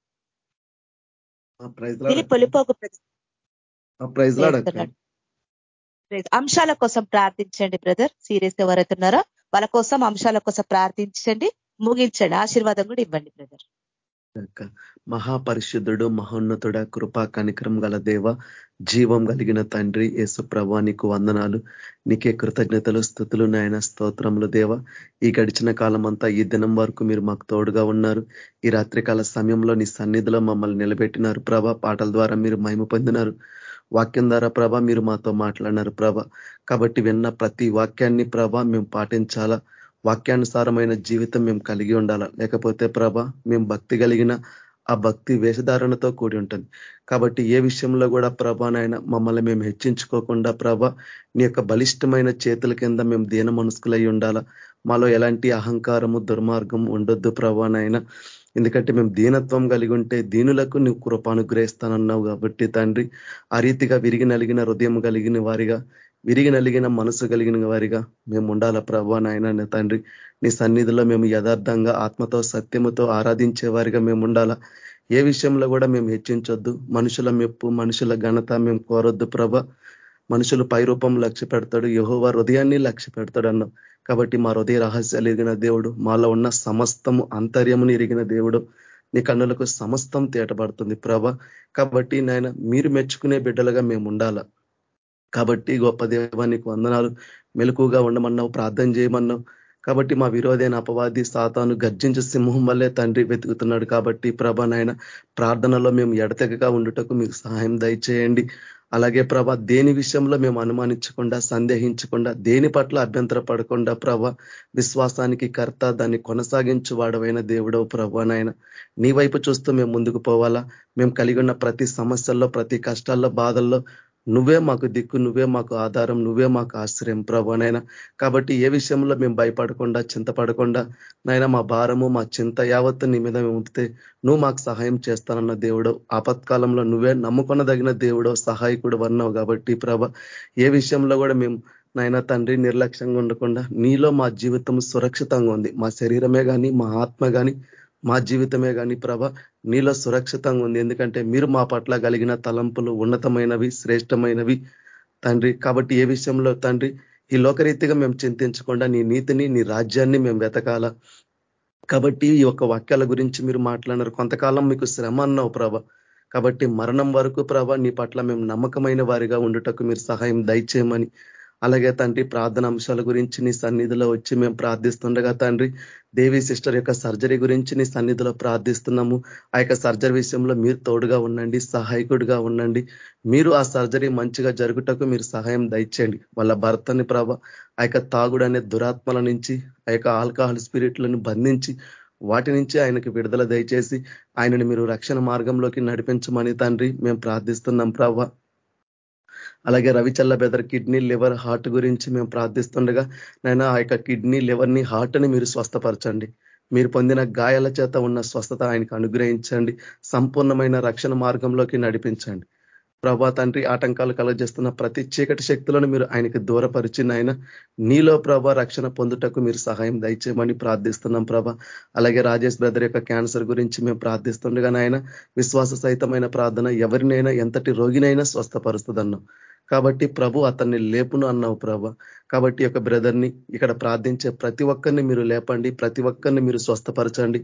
Dilip పొలిపోకు brother. అంశాల కోసం ప్రార్థించండి బ్రదర్. సీరియస్ ఎవరైతే ఉన్నారో వాళ్ళ కోసం అంశాల కోసం ప్రార్థించండి ముగించండి. ఆశీర్వాదం కూడా ఇవ్వండి బ్రదర్. మహాపరిశుద్ధుడు మహోన్నతుడ కృపా కనికరం గల దేవ జీవం కలిగిన తండ్రి యేసు ప్రభా నీకు వందనాలు. నీకే కృతజ్ఞతలు స్థుతులు నాయన స్తోత్రములు దేవ. ఈ గడిచిన కాలం అంతా ఈ దినం వరకు మీరు మాకు తోడుగా ఉన్నారు. ఈ రాత్రికాల సమయంలో నీ సన్నిధిలో మమ్మల్ని నిలబెట్టినారు ప్రభ. పాటల ద్వారా మీరు మహిమ పొందినారు. వాక్యం ద్వారా ప్రభ మీరు మాతో మాట్లాడినారు ప్రభ. కాబట్టి విన్న ప్రతి వాక్యాన్ని ప్రభ మేము పాటించాలా? వాక్యానుసారమైన జీవితం మేము కలిగి ఉండాలా? లేకపోతే ప్రభ మేము భక్తి కలిగిన ఆ భక్తి వేషధారణతో కూడి ఉంటుంది. కాబట్టి ఏ విషయంలో కూడా ప్రభానైనా మమ్మల్ని మేము హెచ్చించుకోకుండా ప్రభ నీ యొక్క బలిష్టమైన చేతుల కింద మేము దీన మనసుకులై ఉండాలా? మాలో ఎలాంటి అహంకారము దుర్మార్గం ఉండొద్దు ప్రభానైనా ఎందుకంటే మేము దీనత్వం కలిగి ఉంటే దీనులకు నువ్వు కృప అనుగ్రహిస్తానన్నావు కాబట్టి తండ్రి. ఆ రీతిగా విరిగి నలిగిన హృదయం కలిగిన వారిగా విరిగి నలిగిన మనసు కలిగిన వారిగా మేము ఉండాల ప్రభా నాయన తండ్రి? నీ సన్నిధిలో మేము యథార్థంగా ఆత్మతో సత్యముతో ఆరాధించే వారిగా మేము ఉండాలా? ఏ విషయంలో కూడా మేము హెచ్చించొద్దు. మనుషుల మెప్పు మనుషుల ఘనత మేము కోరొద్దు ప్రభ. మనుషులు పైరూపం లక్ష్య పెడతాడు. యహోవా హృదయాన్ని లక్ష్య పెడతాడు అన్నాం కాబట్టి మా హృదయ రహస్యాలు ఎరిగిన దేవుడు మాలో ఉన్న సమస్తము అంతర్యముని ఎరిగిన దేవుడు. నీ కన్నులకు సమస్తం తేటపడుతుంది ప్రభ. కాబట్టి నాయన మీరు మెచ్చుకునే బిడ్డలుగా మేము ఉండాల? కాబట్టి గొప్ప దేవానికి వందనాలు. మెలకుగా ఉండమన్నావు ప్రార్థన చేయమన్నావు. కాబట్టి మా విరోధైన అపవాది సాతాను గర్జించే సింహం వల్లే తండ్రి వెతుకుతున్నాడు. కాబట్టి ప్రభ నాయన ప్రార్థనలో మేము ఎడతెగగా ఉండుటకు మీకు సహాయం దయచేయండి. అలాగే ప్రభ దేని విషయంలో మేము అనుమానించకుండా సందేహించకుండా దేని పట్ల అభ్యంతర పడకుండా ప్రభ విశ్వాసానికి కర్త దాన్ని కొనసాగించు వాడవైన దేవుడవు ప్రభ నాయన. నీ వైపు చూస్తూ మేము ముందుకు పోవాలా? మేము కలిగి ఉన్న ప్రతి సమస్యల్లో ప్రతి కష్టాల్లో బాధల్లో నువ్వే మాకు దిక్కు నువ్వే మాకు ఆధారం నువ్వే మాకు ఆశ్రయం ప్రభు నైనా కాబట్టి ఏ విషయంలో మేము భయపడకుండా చింతపడకుండా నైనా మా భారము మా చింత యావత్తు నీ మీద ఉంచితే నువ్వు మాకు సహాయం చేస్తానన్న దేవుడు. ఆపత్కాలంలో నువ్వే నమ్ముకొనదగిన దేవుడో సహాయకుడు అన్నావు కాబట్టి ప్రభ. ఏ విషయంలో కూడా మేము నాయన తండ్రి నిర్లక్ష్యంగా ఉండకుండా నీలో మా జీవితం సురక్షితంగా ఉంది. మా శరీరమే కానీ మా ఆత్మ కానీ మా జీవితమే కానీ ప్రభ నీలో సురక్షితంగా ఉంది. ఎందుకంటే మీరు మా పట్ల కలిగిన తలంపులు ఉన్నతమైనవి శ్రేష్టమైనవి తండ్రి. కాబట్టి ఏ విషయంలో తండ్రి ఈ లోకరీతిగా మేము చింతించకుండా నీ నీతిని నీ రాజ్యాన్ని మేము వెతకాల? కాబట్టి ఈ యొక్క వాక్యాల గురించి మీరు మాట్లాడినారు. కొంతకాలం మీకు శ్రమ అన్నావు ప్రభ. కాబట్టి మరణం వరకు ప్రభ నీ పట్ల మేము నమ్మకమైన వారిగా ఉండుటకు మీరు సహాయం దయచేయమని అలాగే తండ్రి ప్రార్థన అంశాల గురించి నీ సన్నిధిలో వచ్చి మేము ప్రార్థిస్తుండగా తండ్రి దేవి సిస్టర్ యొక్క సర్జరీ గురించి నీ సన్నిధిలో ప్రార్థిస్తున్నాము. ఆ యొక్క సర్జరీ విషయంలో మీరు తోడుగా ఉండండి సహాయకుడిగా ఉండండి. మీరు ఆ సర్జరీ మంచిగా జరుగుటకు మీరు సహాయం దయచేయండి. వాళ్ళ భర్తని ప్రభ ఆ యొక్క తాగుడు అనే దురాత్మల నుంచి ఆ యొక్క ఆల్కహాల్ స్పిరిట్లను బంధించి వాటి నుంచి ఆయనకి విడుదల దయచేసి ఆయనని మీరు రక్షణ మార్గంలోకి నడిపించమని తండ్రి మేము ప్రార్థిస్తున్నాం ప్రభ. అలాగే రవిచల్ల బెదర్ కిడ్నీ లివర్ హార్ట్ గురించి మేము ప్రార్థిస్తుండగా నైనా ఆ యొక్క కిడ్నీ లివర్ని హార్ట్ని మీరు స్వస్థపరచండి. మీరు పొందిన గాయాల చేత ఉన్న స్వస్థత ఆయనకు అనుగ్రహించండి. సంపూర్ణమైన రక్షణ మార్గంలోకి నడిపించండి. ప్రభా తండ్రి ఆటంకాలు కలగజేస్తున్న ప్రతి చీకటి శక్తులను మీరు ఆయనకి దూరపరిచిన ఆయన నీలో ప్రభ రక్షణ పొందుటకు మీరు సహాయం దయచేయమని ప్రార్థిస్తున్నాం ప్రభ. అలాగే రాజేష్ బ్రదర్ యొక్క క్యాన్సర్ గురించి మేము ప్రార్థిస్తుండగా నాయన విశ్వాస సహితమైన ప్రార్థన ఎవరినైనా ఎంతటి రోగినైనా స్వస్థపరుస్తుందన్నాం. కాబట్టి ప్రభు అతన్ని లేపును అన్నావు ప్రభ. కాబట్టి యొక్క బ్రదర్ని ఇక్కడ ప్రార్థించే ప్రతి ఒక్కరిని మీరు లేపండి ప్రతి ఒక్కరిని మీరు స్వస్థపరచండి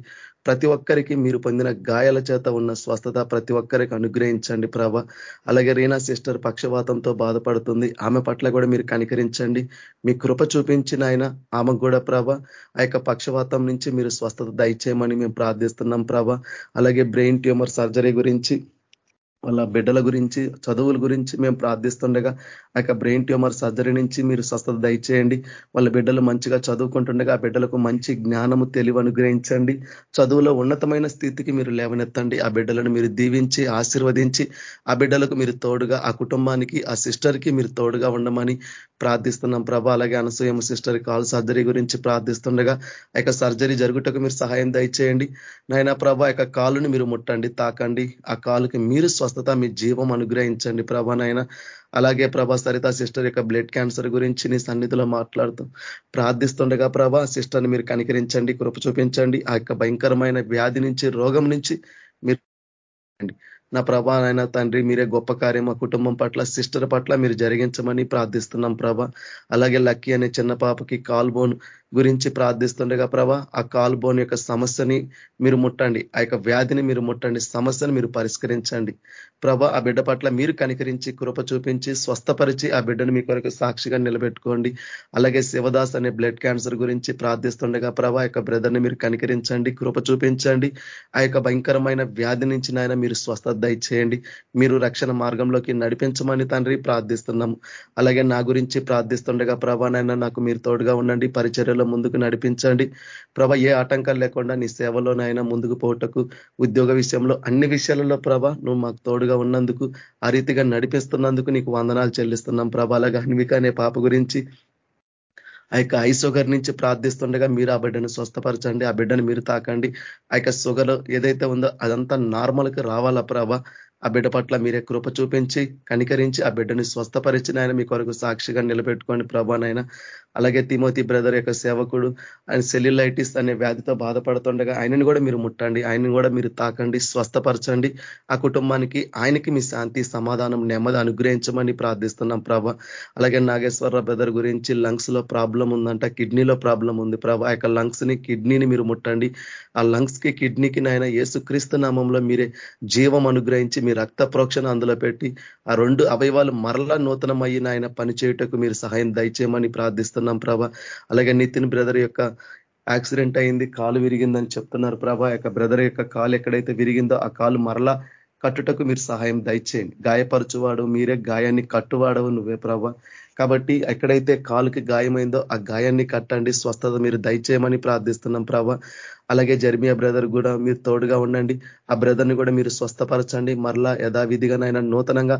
ప్రతి ఒక్కరికి మీరు పొందిన గాయాల చేత ఉన్న స్వస్థత ప్రతి ఒక్కరికి అనుగ్రహించండి ప్రభ. అలాగే రీనా సిస్టర్ పక్షవాతంతో బాధపడుతుంది ఆమె పట్ల కూడా మీరు కనికరించండి మీ కృప చూపించిన ఆయన ఆమె కూడా ప్రభ. ఆ యొక్క పక్షవాతం నుంచి మీరు స్వస్థత దయచేయమని మేము ప్రార్థిస్తున్నాం ప్రభ. అలాగే బ్రెయిన్ ట్యూమర్ సర్జరీ గురించి వాళ్ళ బిడ్డల గురించి చదువుల గురించి మేము ప్రార్థిస్తుండగా ఆ యొక్క బ్రెయిన్ ట్యూమర్ సర్జరీ నుంచి మీరు స్వస్థత దయచేయండి. వాళ్ళ బిడ్డలు మంచిగా చదువుకుంటుండగా ఆ బిడ్డలకు మంచి జ్ఞానము తెలివి అనుగ్రహించండి. చదువులో ఉన్నతమైన స్థితికి మీరు లేవనెత్తండి. ఆ బిడ్డలను మీరు దీవించి ఆశీర్వదించి ఆ బిడ్డలకు మీరు తోడుగా ఆ కుటుంబానికి ఆ సిస్టర్కి మీరు తోడుగా ఉండమని ప్రార్థిస్తున్నాం ప్రభా. అలాగే అనసూయమ సిస్టర్ కాల్ సర్జరీ గురించి ప్రార్థిస్తుండగా ఆ యొక్క సర్జరీ జరుగుటకు మీరు సహాయం దయచేయండి. నాయన ప్రభా యొక్క కాలుని మీరు ముట్టండి తాకండి. ఆ కాలుకి మీరు స్వస్థత మీ జీవం అనుగ్రహించండి ప్రభా అలాగే ప్రభా సరిత సిస్టర్ యొక్క బ్లడ్ క్యాన్సర్ గురించి నీ సన్నిధిలో మాట్లాడుతూ ప్రార్థిస్తుండగా ప్రభా సిస్టర్ని మీరు కనికరించండి కృప చూపించండి. ఆ యొక్క భయంకరమైన వ్యాధి నుంచి రోగం నుంచి మీరు నా ప్రభా నాయన తండ్రి మీరే గొప్ప కార్యం మా కుటుంబం పట్ల సిస్టర్ పట్ల మీరు జరిగించమని ప్రార్థిస్తున్నాం ప్రభ. అలాగే లక్కీ అనే చిన్న పాపకి కాల్ బోన్ గురించి ప్రార్థిస్తుండగా ప్రభ ఆ కాల్ బోన్ యొక్క సమస్యని మీరు ముట్టండి. ఆ యొక్క వ్యాధిని మీరు ముట్టండి. సమస్యను మీరు పరిష్కరించండి. ప్రభ ఆ బిడ్డ పట్ల మీరు కనికరించి కృప చూపించి స్వస్థపరిచి ఆ బిడ్డను మీ కొరకు సాక్షిగా నిలబెట్టుకోండి. అలాగే శివదాస్ అనే బ్లడ్ క్యాన్సర్ గురించి ప్రార్థిస్తుండగా ప్రభ యొక్క బ్రదర్ని మీరు కనికరించండి కృప చూపించండి. ఆ యొక్క భయంకరమైన వ్యాధి నుంచి నాయన మీరు స్వస్థ దయచేయండి. మీరు రక్షణ మార్గంలోకి నడిపించమని తండ్రి ప్రార్థిస్తున్నాము. అలాగే నా గురించి ప్రార్థిస్తుండగా ప్రభా నాయన నాకు మీరు తోడుగా ఉండండి పరిచర్యలో ముందుకు నడిపించండి. ప్రభ ఏ ఆటంకాలు లేకుండా నీ సేవలోనైనా ముందుకు పోటకు ఉద్యోగ విషయంలో అన్ని విషయాలలో ప్రభ నువ్వు మాకు తోడుగా ఉన్నందుకు ఆ రీతిగా నడిపిస్తున్నందుకు నీకు వందనాలు చెల్లిస్తున్నాం. ప్రభాల గహ్నిక అనే పాప గురించి ఆ యొక్క ఐ షుగర్ నుంచి ప్రార్థిస్తుండగా మీరు ఆ బిడ్డను స్వస్థపరచండి ఆ బిడ్డను మీరు తాకండి. ఆ యొక్క షుగర్ ఏదైతే ఉందో అదంతా నార్మల్కి రావాలా ప్రభ? ఆ బిడ్డ పట్ల మీరే కృప చూపించి కనికరించి ఆ బిడ్డని స్వస్థపరిచిన ఆయన మీ కొరకు సాక్షిగా నిలబెట్టుకోండి ప్రభానైనా అలాగే తిమోతి బ్రదర్ యొక్క సేవకుడు ఆయన సెల్యులైటిస్ అనే వ్యాధితో బాధపడుతుండగా ఆయనని కూడా మీరు ముట్టండి ఆయనని కూడా మీరు తాకండి స్వస్థపరచండి. ఆ కుటుంబానికి ఆయనకి మీ శాంతి సమాధానం నెమ్మది అనుగ్రహించమని ప్రార్థిస్తున్నాం ప్రభ. అలాగే నాగేశ్వరరావు బ్రదర్ గురించి లంగ్స్లో ప్రాబ్లం ఉందంట కిడ్నీలో ప్రాబ్లం ఉంది ప్రభ. ఆ యొక్క లంగ్స్ని కిడ్నీని మీరు ముట్టండి. ఆ లంగ్స్కి కిడ్నీకి నాయన ఏసుక్రీస్తు నామంలో మీరే జీవం అనుగ్రహించి మీ రక్త ప్రోక్షణ అందులో పెట్టి ఆ రెండు అవయవాలు మరలా నూతనమయ్యి నాయన పనిచేయుటకు మీరు సహాయం దయచేయమని ప్రార్థిస్తున్నాం. ప్రభ. అలాగే నితిన్ బ్రదర్ యొక్క యాక్సిడెంట్ అయింది కాలు విరిగిందని చెప్తున్నారు ప్రభా. యొక్క బ్రదర్ యొక్క కాలు ఎక్కడైతే విరిగిందో ఆ కాలు మరలా కట్టుటకు మీరు సహాయం దయచేయండి. గాయపరచువాడు మీరే గాయాన్ని కట్టువాడవు నువ్వే ప్రభా. కాబట్టి ఎక్కడైతే కాలుకి గాయమైందో ఆ గాయాన్ని కట్టండి స్వస్థత మీరు దయచేయమని ప్రార్థిస్తున్నాం ప్రభా. అలాగే జర్మియా బ్రదర్ కూడా మీరు తోడుగా ఉండండి. ఆ బ్రదర్ని కూడా మీరు స్వస్థపరచండి. మరలా యథావిధిగానైనా నూతనంగా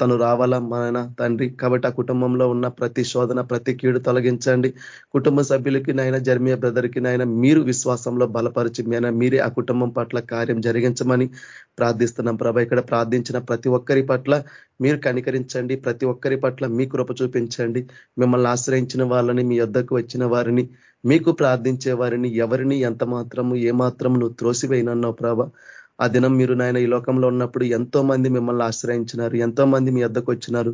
తను రావాలా మన తండ్రి? కాబట్టి ఆ కుటుంబంలో ఉన్న ప్రతి శోధన ప్రతి కీడు తొలగించండి. కుటుంబ సభ్యులకి నాయన జర్మియా బ్రదర్కి నాయన మీరు విశ్వాసంలో బలపరిచి మేనా మీరే ఆ కుటుంబం పట్ల కార్యం జరిగించమని ప్రార్థిస్తున్నాం ప్రభా. ఇక్కడ ప్రార్థించిన ప్రతి ఒక్కరి పట్ల మీరు కనికరించండి. ప్రతి ఒక్కరి పట్ల మీ కృప చూపించండి. మిమ్మల్ని ఆశ్రయించిన వాళ్ళని మీ యొద్దకు వచ్చిన వారిని మీకు ప్రార్థించే వారిని ఎవరిని ఎంత మాత్రము ఏ మాత్రము నువ్వు త్రోసివేయనన్నావు ప్రభ? ఆ దినం మీరు నాయన ఈ లోకంలో ఉన్నప్పుడు ఎంతో మంది మిమ్మల్ని ఆశ్రయించినారు ఎంతో మంది మీ వద్దకు వచ్చినారు.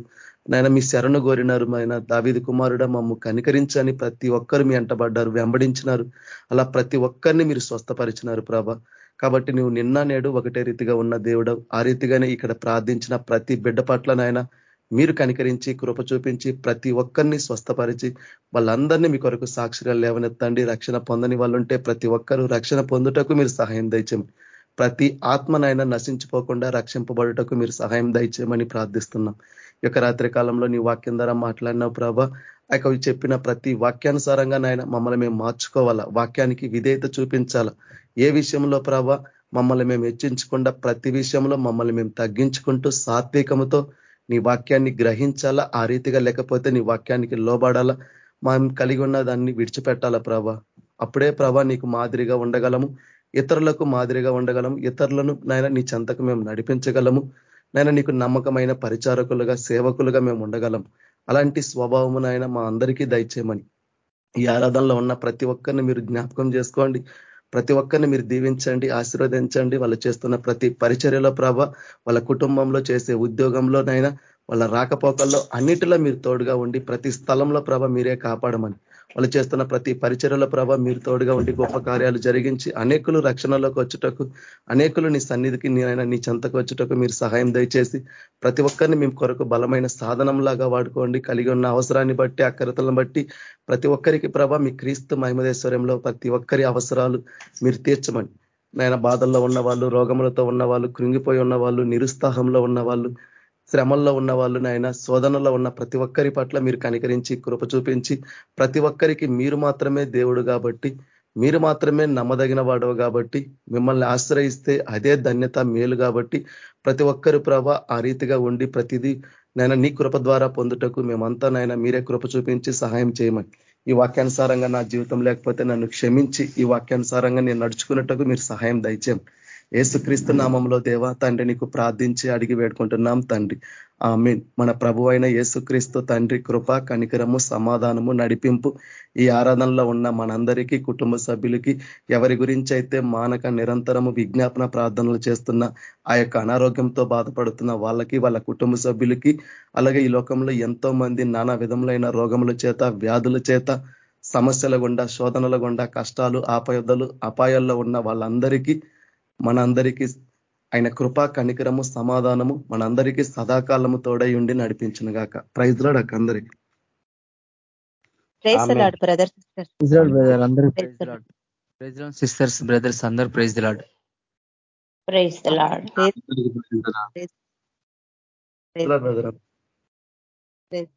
నాయన మీ శరణు కోరినారు ఆయన దావిది కుమారుడ మమ్ము కనికరించని ప్రతి ఒక్కరు మీ అంటబడ్డారు వెంబడించినారు. అలా ప్రతి ఒక్కరిని మీరు స్వస్థపరిచినారు ప్రభ. కాబట్టి నువ్వు నిన్న నేడు ఒకటే రీతిగా ఉన్న దేవుడు ఆ రీతిగానే ఇక్కడ ప్రార్థించిన ప్రతి బిడ్డ పట్ల నాయన మీరు కనికరించి కృప చూపించి ప్రతి ఒక్కరిని స్వస్థపరిచి వాళ్ళందరినీ మీ కొరకు సాక్షిగా లేవనెత్తండి రక్షణ పొందని వాళ్ళు ఉంటే ప్రతి ఒక్కరూ రక్షణ పొందుటకు మీరు సహాయం దయచేయండి ప్రతి ఆత్మనైనా నశించిపోకుండా రక్షింపబడుటకు మీరు సహాయం దయచేయమని ప్రార్థిస్తున్నాం. ఈ యొక్క రాత్రి కాలంలో నీ వాక్యం ద్వారా మాట్లాడినావు ప్రభా. అవి చెప్పిన ప్రతి వాక్యానుసారంగా నాయన మమ్మల్ని మేము మార్చుకోవాలా? వాక్యానికి విధేయత చూపించాలా? ఏ విషయంలో ప్రభా? మమ్మల్ని మేము హెచ్చించకుండా ప్రతి విషయంలో మమ్మల్ని మేము తగ్గించుకుంటూ సాత్వికముతో నీ వాక్యాన్ని గ్రహించాలా? ఆ రీతిగా లేకపోతే నీ వాక్యానికి లోబడాలా? మనం కలిగి ఉన్న దాన్ని విడిచిపెట్టాలా ప్రభా? అప్పుడే ప్రభా నీకు మాదిరిగా ఉండగలము. ఇతరులకు మాదిరిగా ఉండగలము. ఇతరులను నాయన నీ చెంతకు మేము నడిపించగలము. నాయన నీకు నమ్మకమైన పరిచారకులుగా సేవకులుగా మేము ఉండగలం. అలాంటి స్వభావము నాయన మా అందరికీ దయచేయమని. ఈ ఆరాధనలో ఉన్న ప్రతి ఒక్కరిని మీరు జ్ఞాపకం చేసుకోండి. ప్రతి ఒక్కరిని మీరు దీవించండి ఆశీర్వదించండి. వాళ్ళు చేస్తున్న ప్రతి పరిచర్యలో ప్రభ వాళ్ళ కుటుంబంలో చేసే ఉద్యోగంలోనైనా వాళ్ళ రాకపోకల్లో అన్నిటిలో మీరు తోడుగా ఉండి ప్రతి స్థలంలో ప్రభ మీరే కాపాడమని వాళ్ళు చేస్తున్న ప్రతి పరిచర్ల ప్రభ మీరు తోడుగా ఉండి గొప్ప కార్యాలు జరిగించి అనేకులు రక్షణలోకి వచ్చుటకు అనేకులు నీ సన్నిధికి నేను నీ చెంతకు వచ్చుటకు మీరు సహాయం దయచేసి ప్రతి ఒక్కరిని మేము కొరకు బలమైన సాధనంలాగా వాడుకోండి. కలిగి ఉన్న అవసరాన్ని బట్టి అక్కరతలను బట్టి ప్రతి ఒక్కరికి ప్రభ మీ క్రీస్తు మహిమదేశ్వర్యంలో ప్రతి ఒక్కరి అవసరాలు మీరు తీర్చమని. నాయన బాధల్లో ఉన్న వాళ్ళు రోగములతో ఉన్న వాళ్ళు కృంగిపోయి ఉన్న వాళ్ళు నిరుత్సాహంలో ఉన్న వాళ్ళు శ్రమల్లో ఉన్న వాళ్ళు నాయన శోధనలో ఉన్న ప్రతి ఒక్కరి పట్ల మీరు కనికరించి కృప చూపించి ప్రతి ఒక్కరికి మీరు మాత్రమే దేవుడు కాబట్టి మీరు మాత్రమే నమ్మదగిన వాడవు కాబట్టి మిమ్మల్ని ఆశ్రయిస్తే అదే ధన్యత మేలు కాబట్టి ప్రతి ఒక్కరి ప్రభ ఆ రీతిగా ఉండి ప్రతిదీ నైనా నీ కృప ద్వారా పొందుటకు మేమంతా నాయన మీరే కృప చూపించి సహాయం చేయమని. ఈ వాక్యానుసారంగా నా జీవితం లేకపోతే నన్ను క్షమించి ఈ వాక్యానుసారంగా నేను నడుచుకున్నట్టుకు మీరు సహాయం దయచేయండి ఏసుక్రీస్తు నామంలో దేవ తండ్రి నీకు ప్రార్థించి అడిగి వేడుకుంటున్నాం తండ్రి. ఆమె మన ప్రభు అయిన యేసుక్రీస్తు తండ్రి కృప కనికరము సమాధానము నడిపింపు ఈ ఆరాధనలో ఉన్న మనందరికీ కుటుంబ సభ్యులకి ఎవరి గురించి అయితే మానక నిరంతరము విజ్ఞాపన ప్రార్థనలు చేస్తున్న ఆ యొక్క అనారోగ్యంతో బాధపడుతున్న వాళ్ళకి వాళ్ళ కుటుంబ సభ్యులకి అలాగే ఈ లోకంలో ఎంతో మంది నానా విధములైన రోగముల చేత వ్యాధుల చేత సమస్యల గుండా శోధనల గుండా కష్టాలు ఆపయుద్ధలు అపాయాల్లో ఉన్న వాళ్ళందరికీ మనందరికీ ఆయన కృపా కనికరము సమాధానము మనందరికీ సదాకాలము తోడై ఉండి నడిపించిన గాక ప్రైజ్లో అందరికి బ్రదర్ బ్రదర్ అందరూ praise Lord praise Lord sisters brothers అందరూ praise Lord praise Lord brother praise